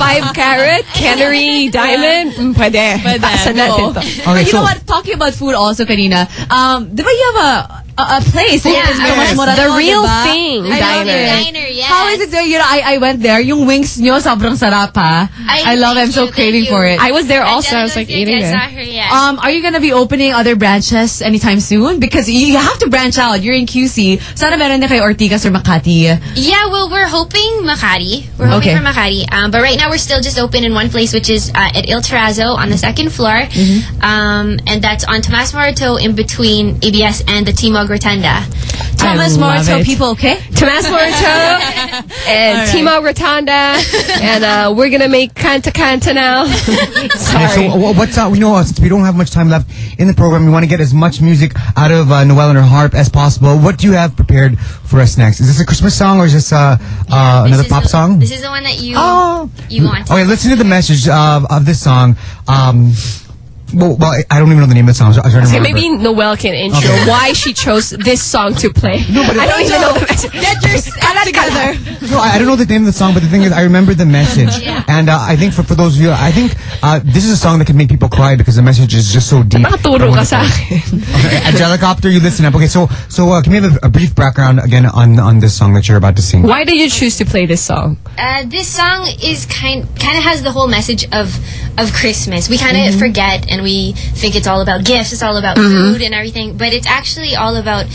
five carat, cannery, diamond, mm, pwede. Pwede. Taasan natin to. Okay, you know what? Talking about food also kanina, um, di ba you have a a, a place? Yeah. in Tomas Yes. Morato, The real diba? thing, I love diner. it. Diner, yes. How is it? there? You know, I, I went there. Yung wings nyo, sobrang sarap ha. I, I- love it. I'm thank so you, craving for it. I was there also. I was like Gonzalez, eating I it. saw her, yeah. Um, are you gonna be opening other branches anytime soon? Because you have to branch out. You're in QC. Sana meron na kayo Ortigas or Makati. Yeah, well, we're hoping Makati. We're hoping Okay. for Makati. Um, but right now, we're still just open in one place, which is uh, at Il Terrazzo on the second floor. Mm-hmm. Um, and that's on Tomas Morato in between ABS and the Timog Rotunda. Thomas love Morito, people, okay? Tomas Morito and All right. Timo Rotunda, and uh, we're gonna make Kanta Kanta now. Okay, Sorry. so what's uh, you know, uh, since we don't have much time left in the program, we want to get as much music out of uh, Noel and her harp as possible. What do you have prepared for us next? Is this a Christmas song or is this uh, uh, another This is pop the- song? This is the one that you Oh. you want. Okay, listen to the message of, of this song. Um, well, well, I don't even know the name of the song. So I was trying to Okay, remember. maybe Noel can intro Okay. why she chose this song to play. No, but I don't even know the message. Get your act together. No, I I don't know the name of the song, but the thing is, I remember the message, and uh, I think for, for those of you, I think uh, this is a song that can make people cry because the message is just so deep. Nakaturo ka sa akin. Okay, Angelicopter, you listen up. Okay, so so uh, can we have a, a brief background again on on this song that you're about to sing? Why did you choose to play this song? Uh, this song is kind kind of has the whole message of of Christmas. We kind of Mhm. forget and we think it's all about gifts, it's all about Mhm. food and everything, but it's actually all about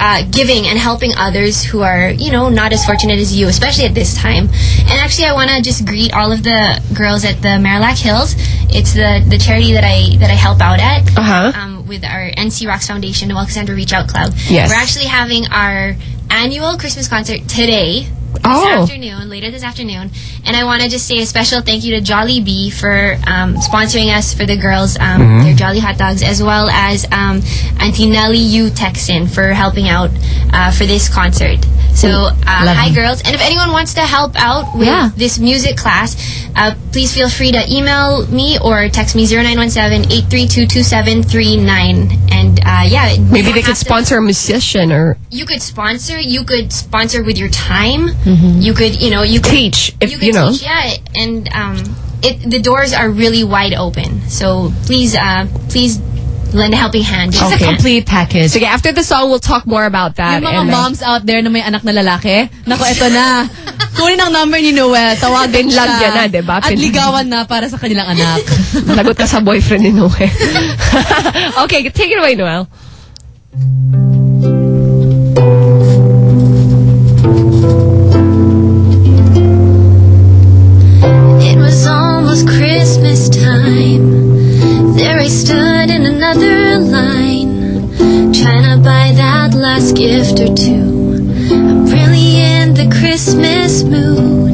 uh, giving and helping others who are, you know, not as fortunate as you, especially at this time. And actually, I want to just greet all of the girls at the Marillac Hills. It's the the charity that I that I help out at Uh-huh. um, with our NC Rocks Foundation, the Welcome Center Reach Out Club. Yes. We're actually having our annual Christmas concert today. This Oh. afternoon, later this afternoon, and I want to just say a special thank you to Jollibee for um, sponsoring us for the girls, um, Mm-hmm. Mhm. their Jolly Hot Dogs, as well as um, Auntie Nelly Yu Texan for helping out uh, for this concert. So, uh, hi girls, and if anyone wants to help out with Yeah. this music class, uh, please feel free to email me or text me 0917-832-2739. And uh, yeah, Maybe they could to- sponsor a musician or you could sponsor you could sponsor with your time Mhm. you could you know you could Teach, if- you, you know. yeah and um it the doors are really wide open so please uh please lend a helping hand It's a complete package. Sige, after the song, we'll talk more about that. Yung mga and, moms out there na may anak na lalaki, nako, eto na. Kunin ang number ni Noel, tawagin siya. Pinlog yan na, diba? At Pin- ligawan na para sa kanilang anak. Lagot ka sa boyfriend ni Noel. okay, take it away, Noel. I stood in another line, trying to buy that last gift or two. I'm really in the Christmas mood.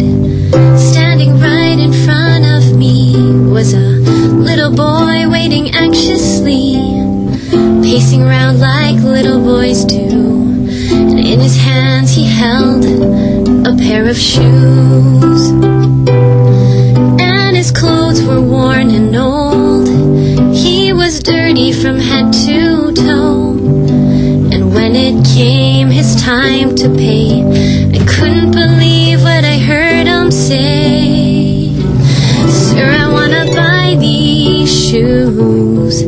Standing right in front of me was a little boy waiting anxiously, pacing around like little boys do. And in his hands he held a pair of shoes and his clothes were worn and old. Dirty from head to toe. And when it came his time to pay, I couldn't believe what I heard him say. Sir, I wanna buy these shoes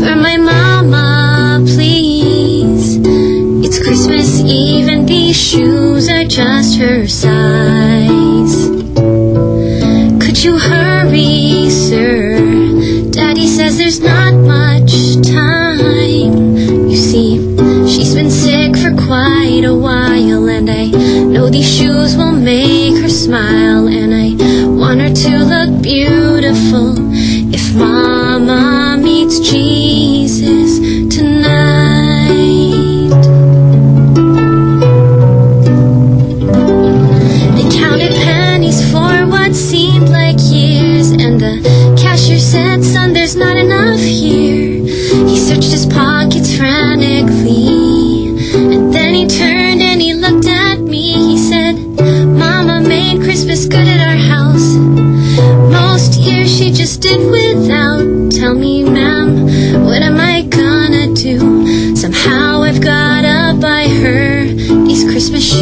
for my mama, please. It's Christmas Eve and these shoes are just her size. Could you hurry, know these shoes will make her smile. And I want her to look beautiful if Mama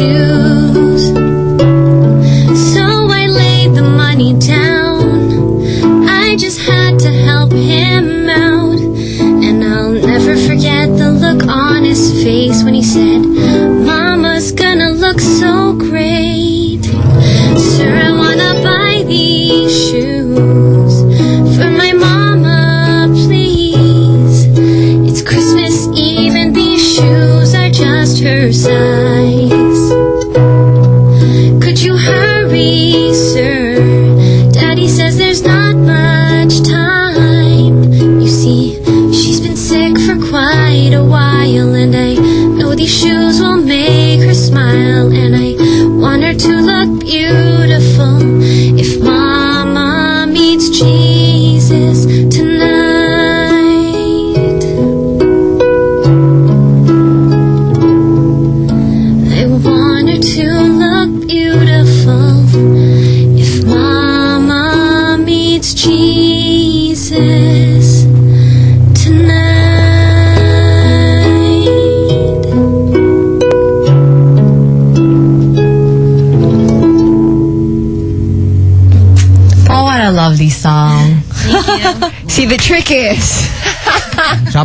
Christmas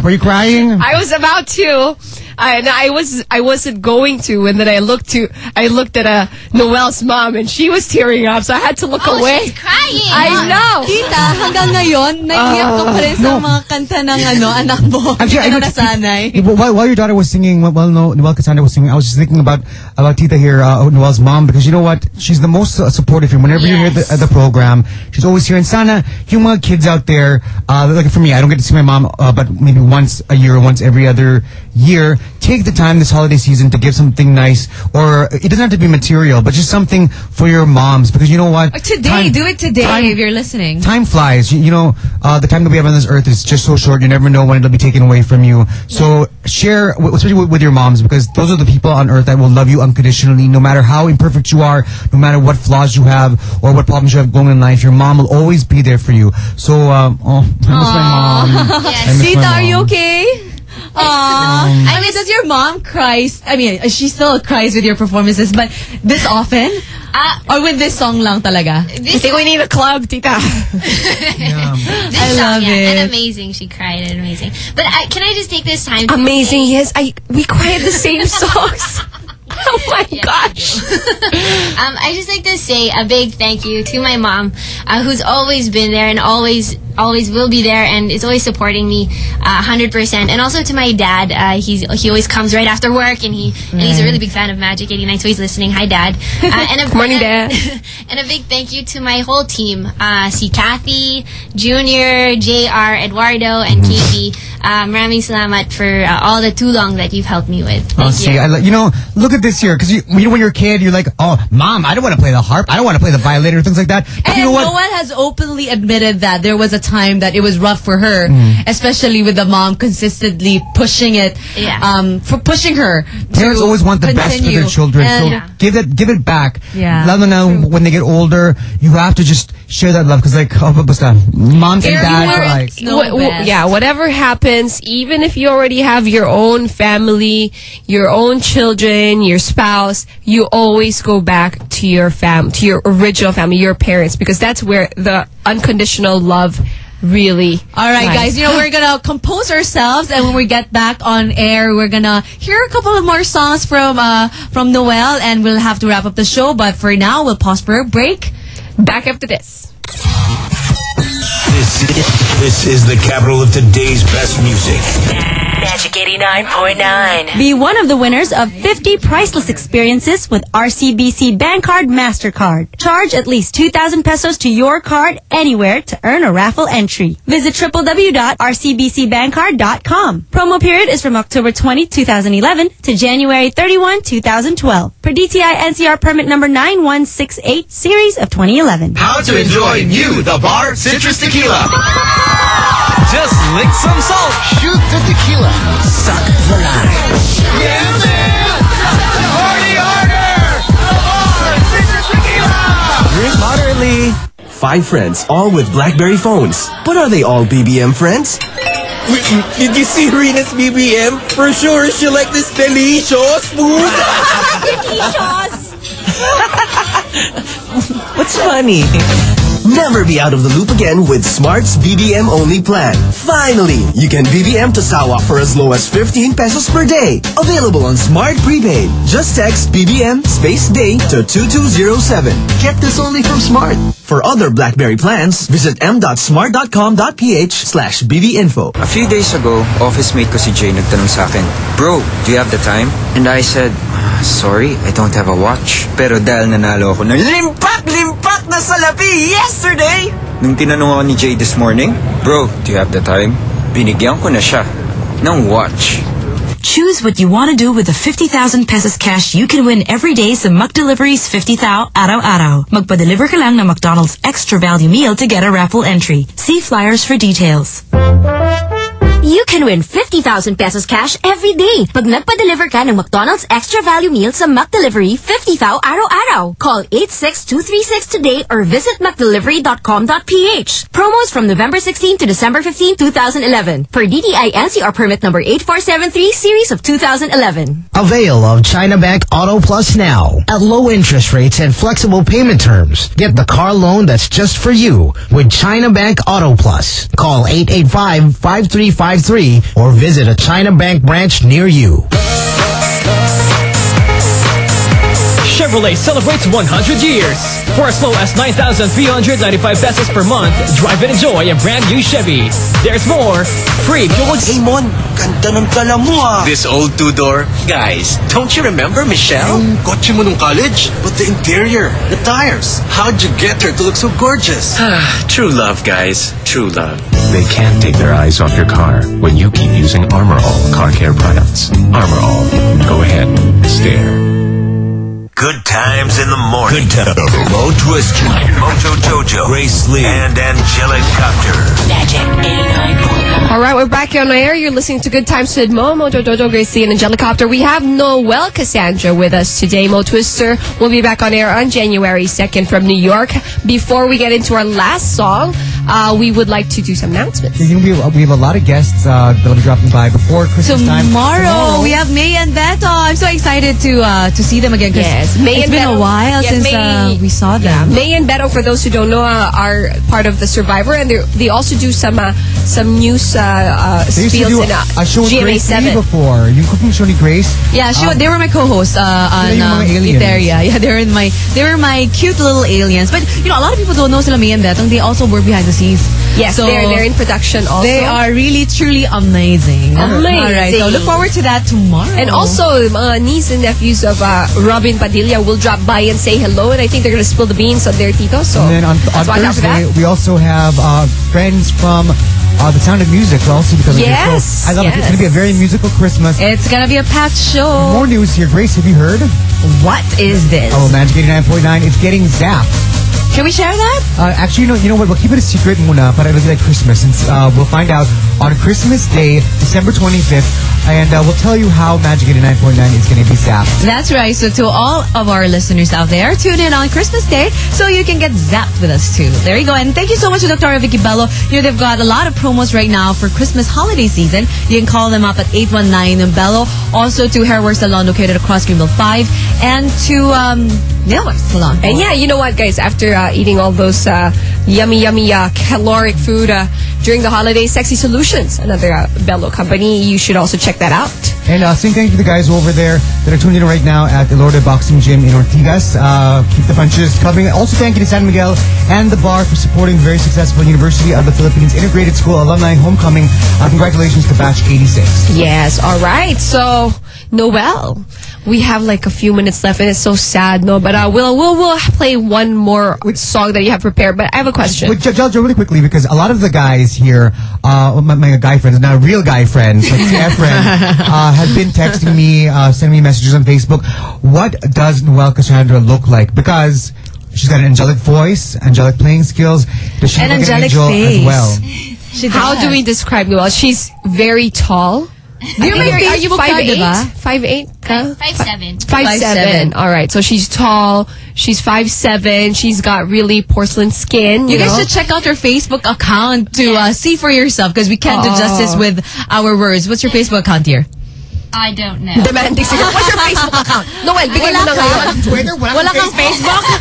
Chop, are you crying? I was about to. I, and I was I wasn't going to, and then I looked to I looked at uh, Noel's mom, and she was tearing up, so I had to look Oh, away. she's crying. I know. Tita, hanggang ngayon, naiiyak ka pa rin sa mga kanta ng ano, anak mo. Actually, I Hindi know- ka nasanay. While, while your daughter was singing, while no, Noel Cassandra was singing, I was just thinking about about Tita here, uh, Noel's mom, because you know what? She's the most uh, supportive here. Whenever you hear the, uh, the program, she's always here. And sana, yung mga kids out there, uh, like for me, I don't get to see my mom, uh, but maybe once a year or once every other year. Take the time this holiday season to give something nice, or it doesn't have to be material, but just something for your moms, because you know what? Today, Time- do it today time- if you're listening. Time flies. You, you know, uh, the time that we have on this earth is just so short. You never know when it'll be taken away from you. So share, especially with, with your moms, because those are the people on earth that will love you unconditionally, no matter how imperfect you are, no matter what flaws you have or what problems you have going in life. Your mom will always be there for you. So, um, oh, I miss my mom. Miss Sita, are you okay? Aww. I mean, does your mom cry? I mean, she still cries with your performances, but this often? Uh, or with this song lang talaga? I think we need a club, Tita. This I song, love yeah, it. And amazing. She cried and amazing. But I, can I just take this time to Amazing. Yes, I we cried the same songs. Oh my gosh. um, I just like to say a big thank you to my mom, uh, who's always been there and always always will be there and is always supporting me uh, 100%. And also to my dad, uh, he's he always comes right after work and he and he's a really big fan of Magic 89, so he's listening. Hi, Dad. Uh, and a, Good morning, Dad. and a big thank you to my whole team. Uh, si Kathy, Junior, JR, Eduardo, and Katie. Uh, maraming salamat for uh, all the too long that you've helped me with. Oh, see, you. I you know, look at this here, because you, you know, when you're a kid, you're like, oh, mom, I don't want to play the harp, I don't want to play the violin or things like that. But And you know what? Noel has openly admitted that there was a time that it was rough for her, Mm. especially with the mom consistently pushing it, Yeah. um, for pushing her. Parents to always want the best for continue. their children, And- so give it, give it back. Yeah. Lalo na when they get older, you have to just share that love, because like, oh, basta, moms and dads are like, Wh- wh- yeah, whatever happens, even if you already have your own family, your own children, your spouse, you always go back to your fam, to your original family, your parents, because that's where the unconditional love really. All right, lies. guys. You know we're gonna compose ourselves, and when we get back on air, we're gonna hear a couple of more songs from uh from Noel, and we'll have to wrap up the show. But for now, we'll pause for a break. Back after this. This, is the capital of today's best music. Magic 89.9. Be one of the winners of 50 priceless experiences with RCBC Bank Card MasterCard. Charge at least 2,000 pesos to your card anywhere to earn a raffle entry. Visit www.rcbcbankcard.com. Promo period is from October 20, 2011 to January 31, 2012. Per DTI NCR permit number 9168 series of 2011. How to enjoy new The Bar Citrus Tequila. Just lick some salt. Shoot the tequila. Suck the lime. Yeah, man! Party harder! The Bar Citrus Tequila! Drink moderately. Five friends, all with BlackBerry phones. But are they all BBM friends? Wait, did you see Rena's BBM? For sure, she like this delicious food. What's funny? Never be out of the loop again with Smart's BBM only plan. Finally, you can BBM to Sawa for as low as 15 pesos per day. Available on Smart Prepaid. Just text BBM space day to 2207. Get this only from Smart. For other BlackBerry plans, visit m.smart.com.ph slash bbinfo. A few days ago, office mate ko si Jay nagtanong sa akin, Bro, do you have the time? And I said, "Ah, Sorry, I don't have a watch. Pero dahil nanalo ako ng limpak-limpak na salapi yesterday! Nung tinanong ako ni Jay this morning, Bro, do you have the time? Binigyan ko na siya ng watch. Choose what you want to do with the 50,000 pesos cash you can win every day sa McDelivery's 50,000 araw-araw. Magpa-deliver ka lang ng McDonald's extra value meal to get a raffle entry. See flyers for details. You can win 50,000 pesos cash every day pag nagpa-deliver ka ng McDonald's Extra Value Meal sa McDelivery 50,000 araw-araw. Call 86236 today or visit mcdelivery.com.ph. Promos from November 16 to December 15, 2011 per DTI NCR permit number 8473 series of 2011. Avail of China Bank Auto Plus now at low interest rates and flexible payment terms. Get the car loan that's just for you with China Bank Auto Plus. Call 885-5353 or visit a China Bank branch near you. Chevrolet celebrates 100 years. For as low as 9,395 pesos per month, drive and enjoy a brand new Chevy. There's more. Free fuel. Hey, Mon, ganda ng tala mo ah. This old two-door? Guys, don't you remember Michelle? Yung kotse mo nung college? But the interior, the tires. How'd you get her to look so gorgeous? True love, guys. True love. They can't take their eyes off your car when you keep using Armor All car care products. Armor All. Go ahead. Stare. Good times in the morning. Good times. Mo Twister, Mojo Jojo, Grace Lee, and Angelic Copter. Magic 89.9. All right, we're back here on air. You're listening to Good Times with Momo, Jojo, Gracie, and Angelicopter. We have Noel Cassandra with us today. Mo Twister will be back on air on January 2nd from New York. Before we get into our last song, uh, we would like to do some announcements. You know, we, have, we have a lot of guests uh, that'll be dropping by before Christmas time. Tomorrow, we have May and Beto. I'm so excited to uh, to see them again. Yes, May it's and been Beto. a while Yeah, since May- uh, we saw them. May and Beto, for those who don't know, uh, are part of the Survivor, and they they also do some uh, some news uh, uh, They spiels in uh, a show with GMA Grace 7. before. Yung cooking show ni Grace. Yeah, she, Um, they were my co-hosts uh, on um. Etheria. Yeah, they were in my they were my cute little aliens. But you know, a lot of people don't know sila May and Beto. They also work behind the scenes. Yes, so they're they're in production also. They are really truly amazing. Amazing. All right, so look forward to that tomorrow. And also, mga niece and nephews of uh, Robin Padilla will drop by and say hello, and I think they're going to spill the beans on their tito. So And then on, on let's watch out for that. Thursday, we also have uh, friends from uh, The Sound of Music also because of Yes, show. I love it. It's going to be a very musical Christmas. It's gonna be a packed show. More news here. Grace, have you heard? What is this? Oh, Magic 89.9 It's getting zapped. Can we share that? Uh, actually, you know, you know what? We'll keep it a secret muna para it'll be like Christmas. Since uh, we'll find out on Christmas Day, December 25th, and uh, we'll tell you how Magic 89.9 is going to be zapped. That's right. So to all of our listeners out there, tune in on Christmas Day so you can get zapped with us too. There you go. And thank you so much to Dr. Vicki Belo. You know, they've got a lot of promos right now for Christmas holiday season. You can call them up at 819 Bello. Also to Hairwork Salon located across Greenbelt 5 and to um, Nailwork Salon. And yeah, you know what, guys? After uh, eating all those uh, yummy, yummy, uh, caloric food uh, during the holidays, Sexy Solutions, another uh, Belo company, you should also check that out. And uh, same thing to the guys over there that are tuned in right now at the Elorde Boxing Gym in Ortigas. Uh, keep the punches coming. Also, thank you to San Miguel and the bar for supporting the very successful University of the Philippines Integrated School Alumni Homecoming. Uh, congratulations to Batch 86. Yes, all right. So, Noel, we have like a few minutes left, and it's so sad, no? But uh, we'll we'll we'll play one more song that you have prepared. But I have a question. Wait, Judge, really quickly, because a lot of the guys here, uh, my, my guy friends, not real guy friends, like Efren, uh, have been texting me, uh, sending me messages on Facebook. What does Noel Cassandra look like? Because she's got an angelic voice, angelic playing skills. Does she An look like an angelic angel face. as well? How do we describe Noel? She's very tall. You're I think my you're- are you Facebook five ka, eight? diba? Five eight? ka? Five seven. Five, Five seven. seven. All right. So she's tall. She's five seven. She's got really porcelain skin. You You, guys know? should check out her Facebook account to uh, see for yourself because we can't do Oh. justice with our words. What's your Facebook account here? I don't know. Demanding siya. What's your Facebook account? Noel, bigay mo na ngayon. Twitter? Wala kang Facebook?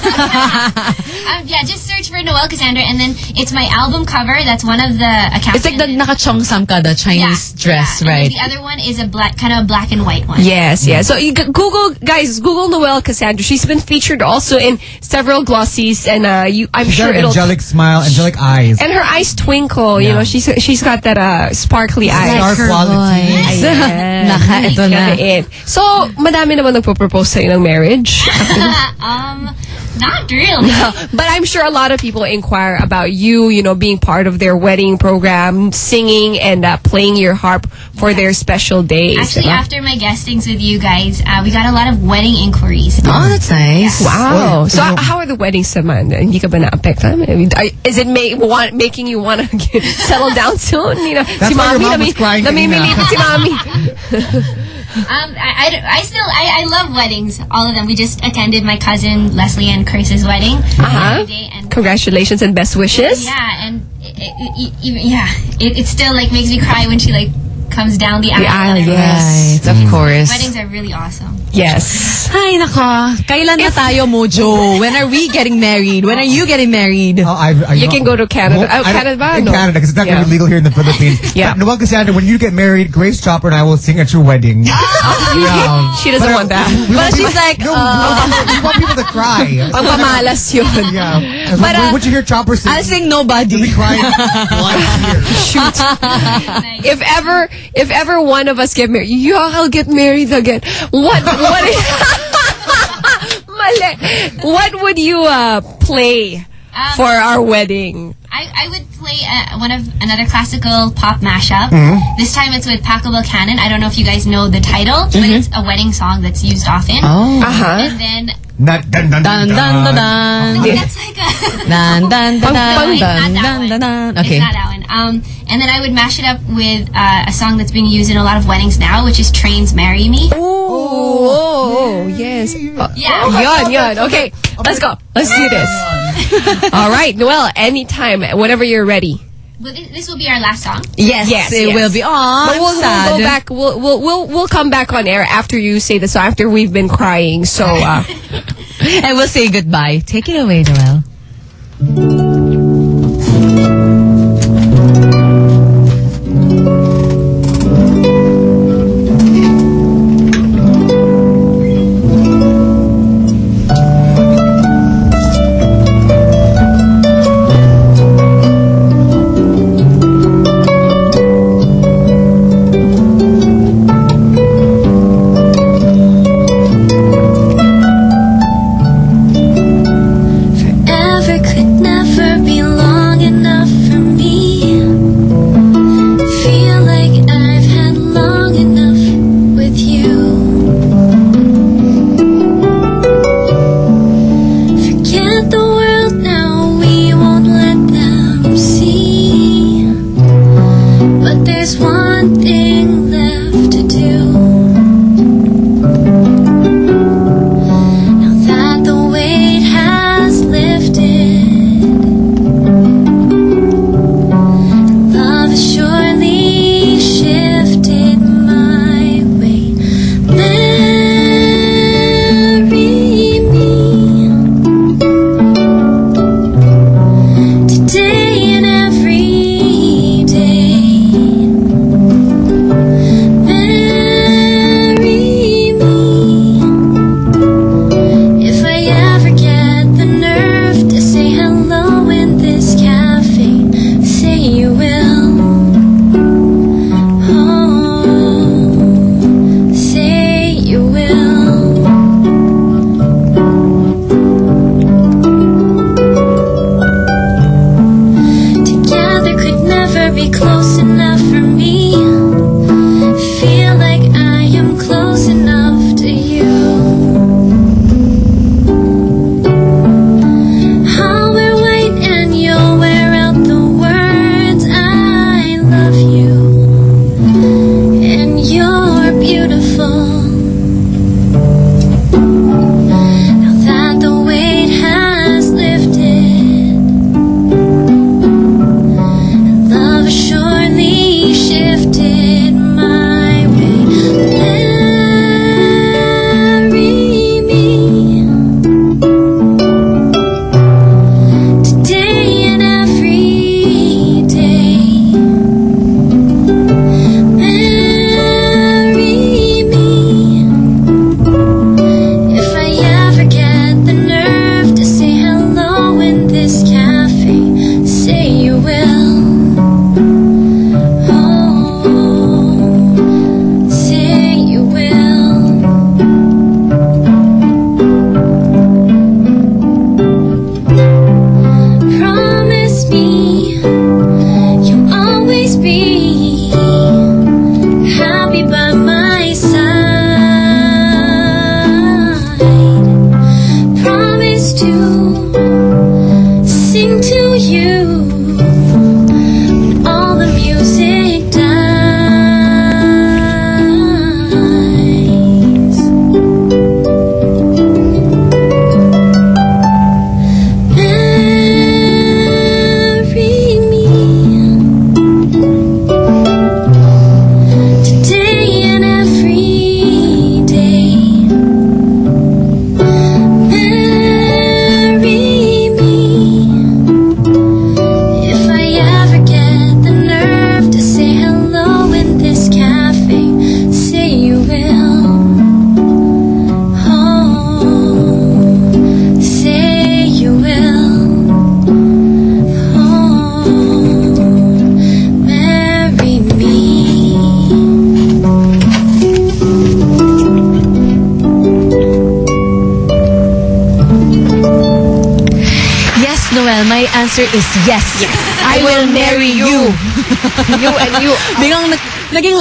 Um, yeah, just search for Noel Cassandra, and then it's my album cover. That's one of the accounts. It's like the nakachongsam ka, the Chinese dress, And then right? the other one is a black, kind of a black and white one. Yes, yes. So you Google, guys, Google Noel Cassandra. She's been featured also in several glossies, and uh, you, I'm She's sure got it'll. angelic smile, angelic eyes. and her eyes twinkle. You know, she's she's got that uh, sparkly eyes. Star quality. Ayan. Ito na. It. So, madami naman nagpo-propose sa'yo ng marriage. um, Not really. but I'm sure a lot of people inquire about you, you know, being part of their wedding program, singing and uh, playing your harp for their special days. Actually, diba? after my guestings with you guys, uh, we got a lot of wedding inquiries. Oh, that's nice. Wow. So how are the weddings naman? Hindi ka ba naapektuhan? I mean, Is it ma- want, making you want to settle down soon? You know, That's si why your Mami, mom was nami- crying namimilitan kanina. si Mami. Um, I, I, I still, I, I love weddings, all of them. We just attended my cousin Leslie and Chris's wedding day, and Congratulations and best wishes. yeah, and it, it, it- yeah, it, it still like makes me cry when she like comes down the aisle. The aisle, and yes. everything. Of course. Weddings are really awesome. Yes. Ay, nako. Kailan na tayo, Mojo? When are we getting married? When are you getting married? Oh, I, I, You can go to Canada. Well, Oh, Canada ba? In No. Canada, because it's not going to be legal here in the Philippines. Yeah. But Noel Cassandra, when you get married, Grace Chopper and I will sing at your wedding. Yeah. She doesn't But, want that. we But want she's people- like, no, uh, we want people to cry. Pagmamalas yun. Yeah. But, uh, Once you hear Chopper sing, I'll sing nobody. you'll be crying. Shoot. if ever, if ever one of us get married, yeah, I'll get married again. What, what, Mali. What would you uh, play Um, for our wedding? I, I would play uh, one of another classical pop mashup. Mhm. This time it's with Pachelbel Canon. I don't know if you guys know the title, but it's a wedding song that's used often. Oh. Uh-huh. And then Not, dun, dun, Dun, dun, dun, dun. that's like a Dun, dun, dun, No, dun, it's not dun, that dun, one. dun, dun. It's Okay. not that one. Um, and then I would mash it up with uh, a song that's being used in a lot of weddings now, which is Train's "Marry Me." Oh, yes. Uh, Yeah. Yun, yun. Okay, let's go. Let's do this. All right, Noel, anytime, whenever you're ready. Well, this, this will be our last song. Yes, Yes, it yes. will be. Aw, But I'm we'll, we'll go back. We'll, we'll we'll we'll come back on air after you say the song. After we've been crying. So uh, and we'll say goodbye. Take it away, Noel.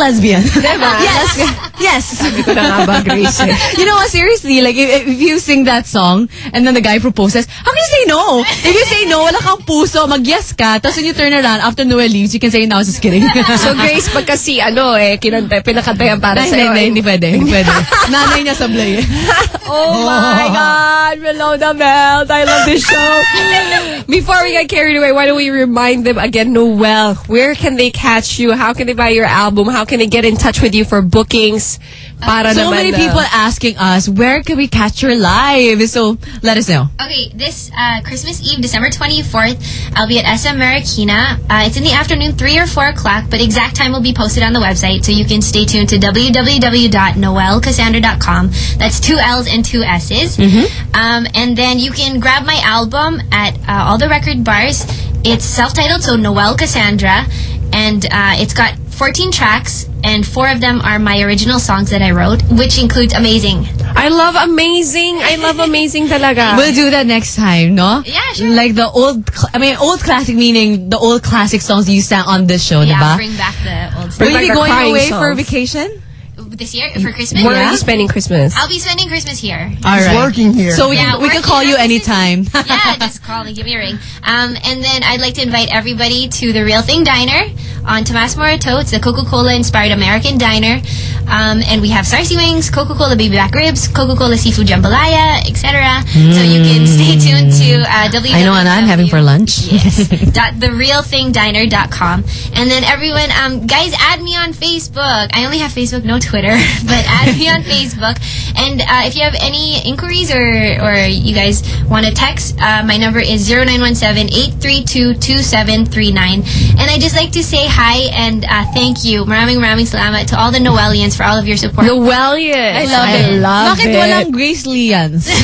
Lesbian. Diba? yes. Yes. Sabi ko na nga ba, Grace, eh. You know what, seriously, like, if, if you sing that song, and then the guy proposes, how can you say no? If you say no, wala kang puso, mag-yes ka, tapos when you turn around, after Noel leaves, you can say, no, I was just kidding. So Grace, pagka si ano eh, kinanta, pinakanta yan para Ay, sa'yo. hindi, hindi, hindi pwede, hindi pwede. Nanay niya sablay. Oh my God, below the belt. I love this show. Before we get carried away, why don't we remind them again, Noel, where can they catch you? How can they buy your album? How can they get in touch with you for bookings? Para so many uh, people asking us, where can we catch your live? So, let us know. Okay, this uh, Christmas Eve, December 24th, I'll be at SM Marikina. Uh, it's in the afternoon, 3 or 4 o'clock, but exact time will be posted on the website, so you can stay tuned to www.noelcassandra.com. That's two L's and two S's. Um, and then you can grab my album at uh, all the record bars. It's self-titled, so Noel Cassandra, and uh, it's got 14 tracks, and four of them are my original songs that I wrote, which includes Amazing. I love Amazing. I love Amazing talaga. We'll do that next time, no? Yeah, sure. Like the old, I mean, old classic meaning the old classic songs you sang on this show, Yeah, diba? bring back the old Will stuff. you be going crying away for songs. vacation? This year for Christmas. Where are you spending Christmas? I'll be spending Christmas here. All right. working here. So we Yeah, can we can call you anytime. yeah, just call me, give me a ring. Um, and then I'd like to invite everybody to the Real Thing Diner on Tomas Morato. It's the Coca-Cola inspired American diner. Um, and we have Sarsi Wings, Coca-Cola Baby Back Ribs, Coca-Cola Seafood Jambalaya, etc. So you can stay tuned to uh. I know, Anna, I'm having for lunch. Yes. dot therealthingdiner.com. And then everyone, um, guys, add me on Facebook. I only have Facebook, no Twitter, but add me on Facebook. And uh, if you have any inquiries or, or you guys want to text, uh, my number is 0917-832-2739. And I just like to say hi and uh, thank you. Maraming maraming salamat to all the Noelians for all of your support. Noelians. I love I it. love Bakit it. walang Grace Lians?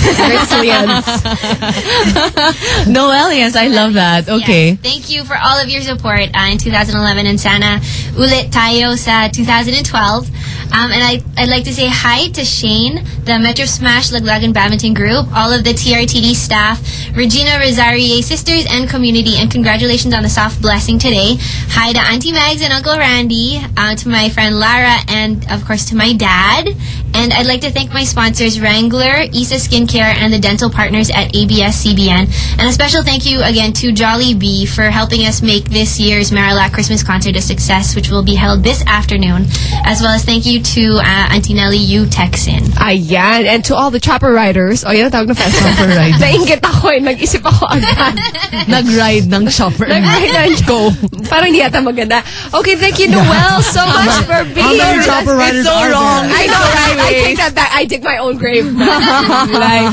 Noelians, I love that. Okay. Yes. Thank you for all of your support uh, in 2011 and sana ulit tayo sa 2012. Um, and I, I'd like to say hi to Shane, the Metro Smash Laglagan Badminton Group, all of the TRTD staff, Regina Rosarie sisters and community, and congratulations on the soft blessing today. Hi to Auntie Mags and Uncle Randy, uh, to my friend Lara, and of course to my dad. And I'd like to thank my sponsors, Wrangler, Isa Skincare, and the dental partners at ABS CBN. And a special thank you again to Jollibee for helping us make this year's Marillac Christmas concert a success, which will be held this afternoon. As well as thank you to uh, Auntie Nelly U Texan. Ayan. And to all the chopper riders. Oh, yan ang tawag na fast Chopper rider. Nainggit ako eh. Nag-isip ako agad. Nag-ride ng shopper. Nag-ride and go. Parang hindi yata maganda. Okay, thank you, Noel, so much for being How many with us. chopper riders It's so are there? wrong. I know, right? I take that back. I dig my own grave. like,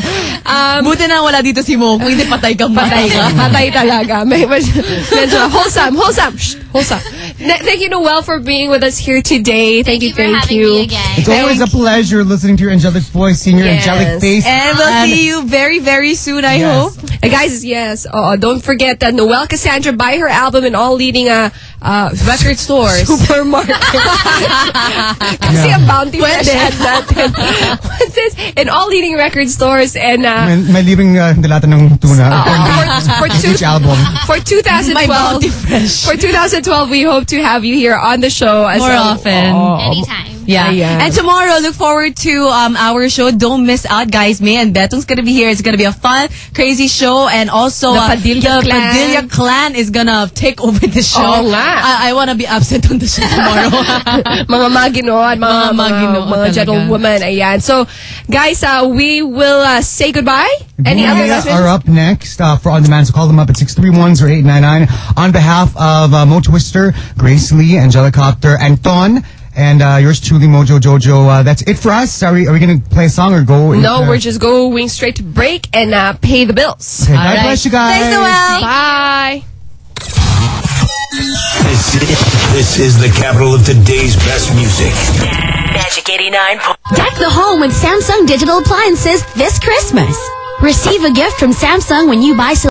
um, Buti na wala dito si Mo. Kung hindi patay kang patay patay ka. ka. Patay talaga. May, medyo wholesome, wholesome. Shh, wholesome. Thank you, Noel, for being with us here today. Thank, you, for thank you. me again. It's always a pleasure listening to your angelic voice, seeing your Yes. angelic face. And we'll see you very, very soon, I Yes. hope. Uh, guys, yes. Uh, don't forget that Noel Cassandra buy her album and all leading uh, uh, record stores. Supermarket. Kasi ang bounty fresh ad natin. What's this? In all leading record stores and uh, May, may libreng uh, dalata ng tuna. for, for, two, Each album. for 2012, My bounty fresh. for 2012, we hope to have you here on the show as More a- often. Oh, Anytime. Yeah. Ayan. And tomorrow, look forward to um, our show. Don't miss out, guys. Me and Betung's gonna be here. It's gonna be a fun, crazy show. And also, The uh, Padilla the clan. Padilla clan is gonna take over the show. Oo nga. I, I wanna be absent on the show tomorrow. mga maginood, mga, Mga mga, maginood mga talaga. gentlewomen. Ayan. So, guys, uh, we will uh, say goodbye. Any other We last are up next uh, for on demand, so call them up at 631-0899 on behalf of uh, Mo Twister, Grace Lee, Angelicopter, and Ton, and uh, yours truly, Mojo Jojo. Uh, that's it for us. Are we, are we going to play a song or go? No, into- we're just going straight to break and uh, pay the bills. Okay, God bless you guys. Thanks, Noel. Bye. This is, this is the capital of today's best music. Magic 89. Deck the home with Samsung digital appliances this Christmas. Receive a gift from Samsung when you buy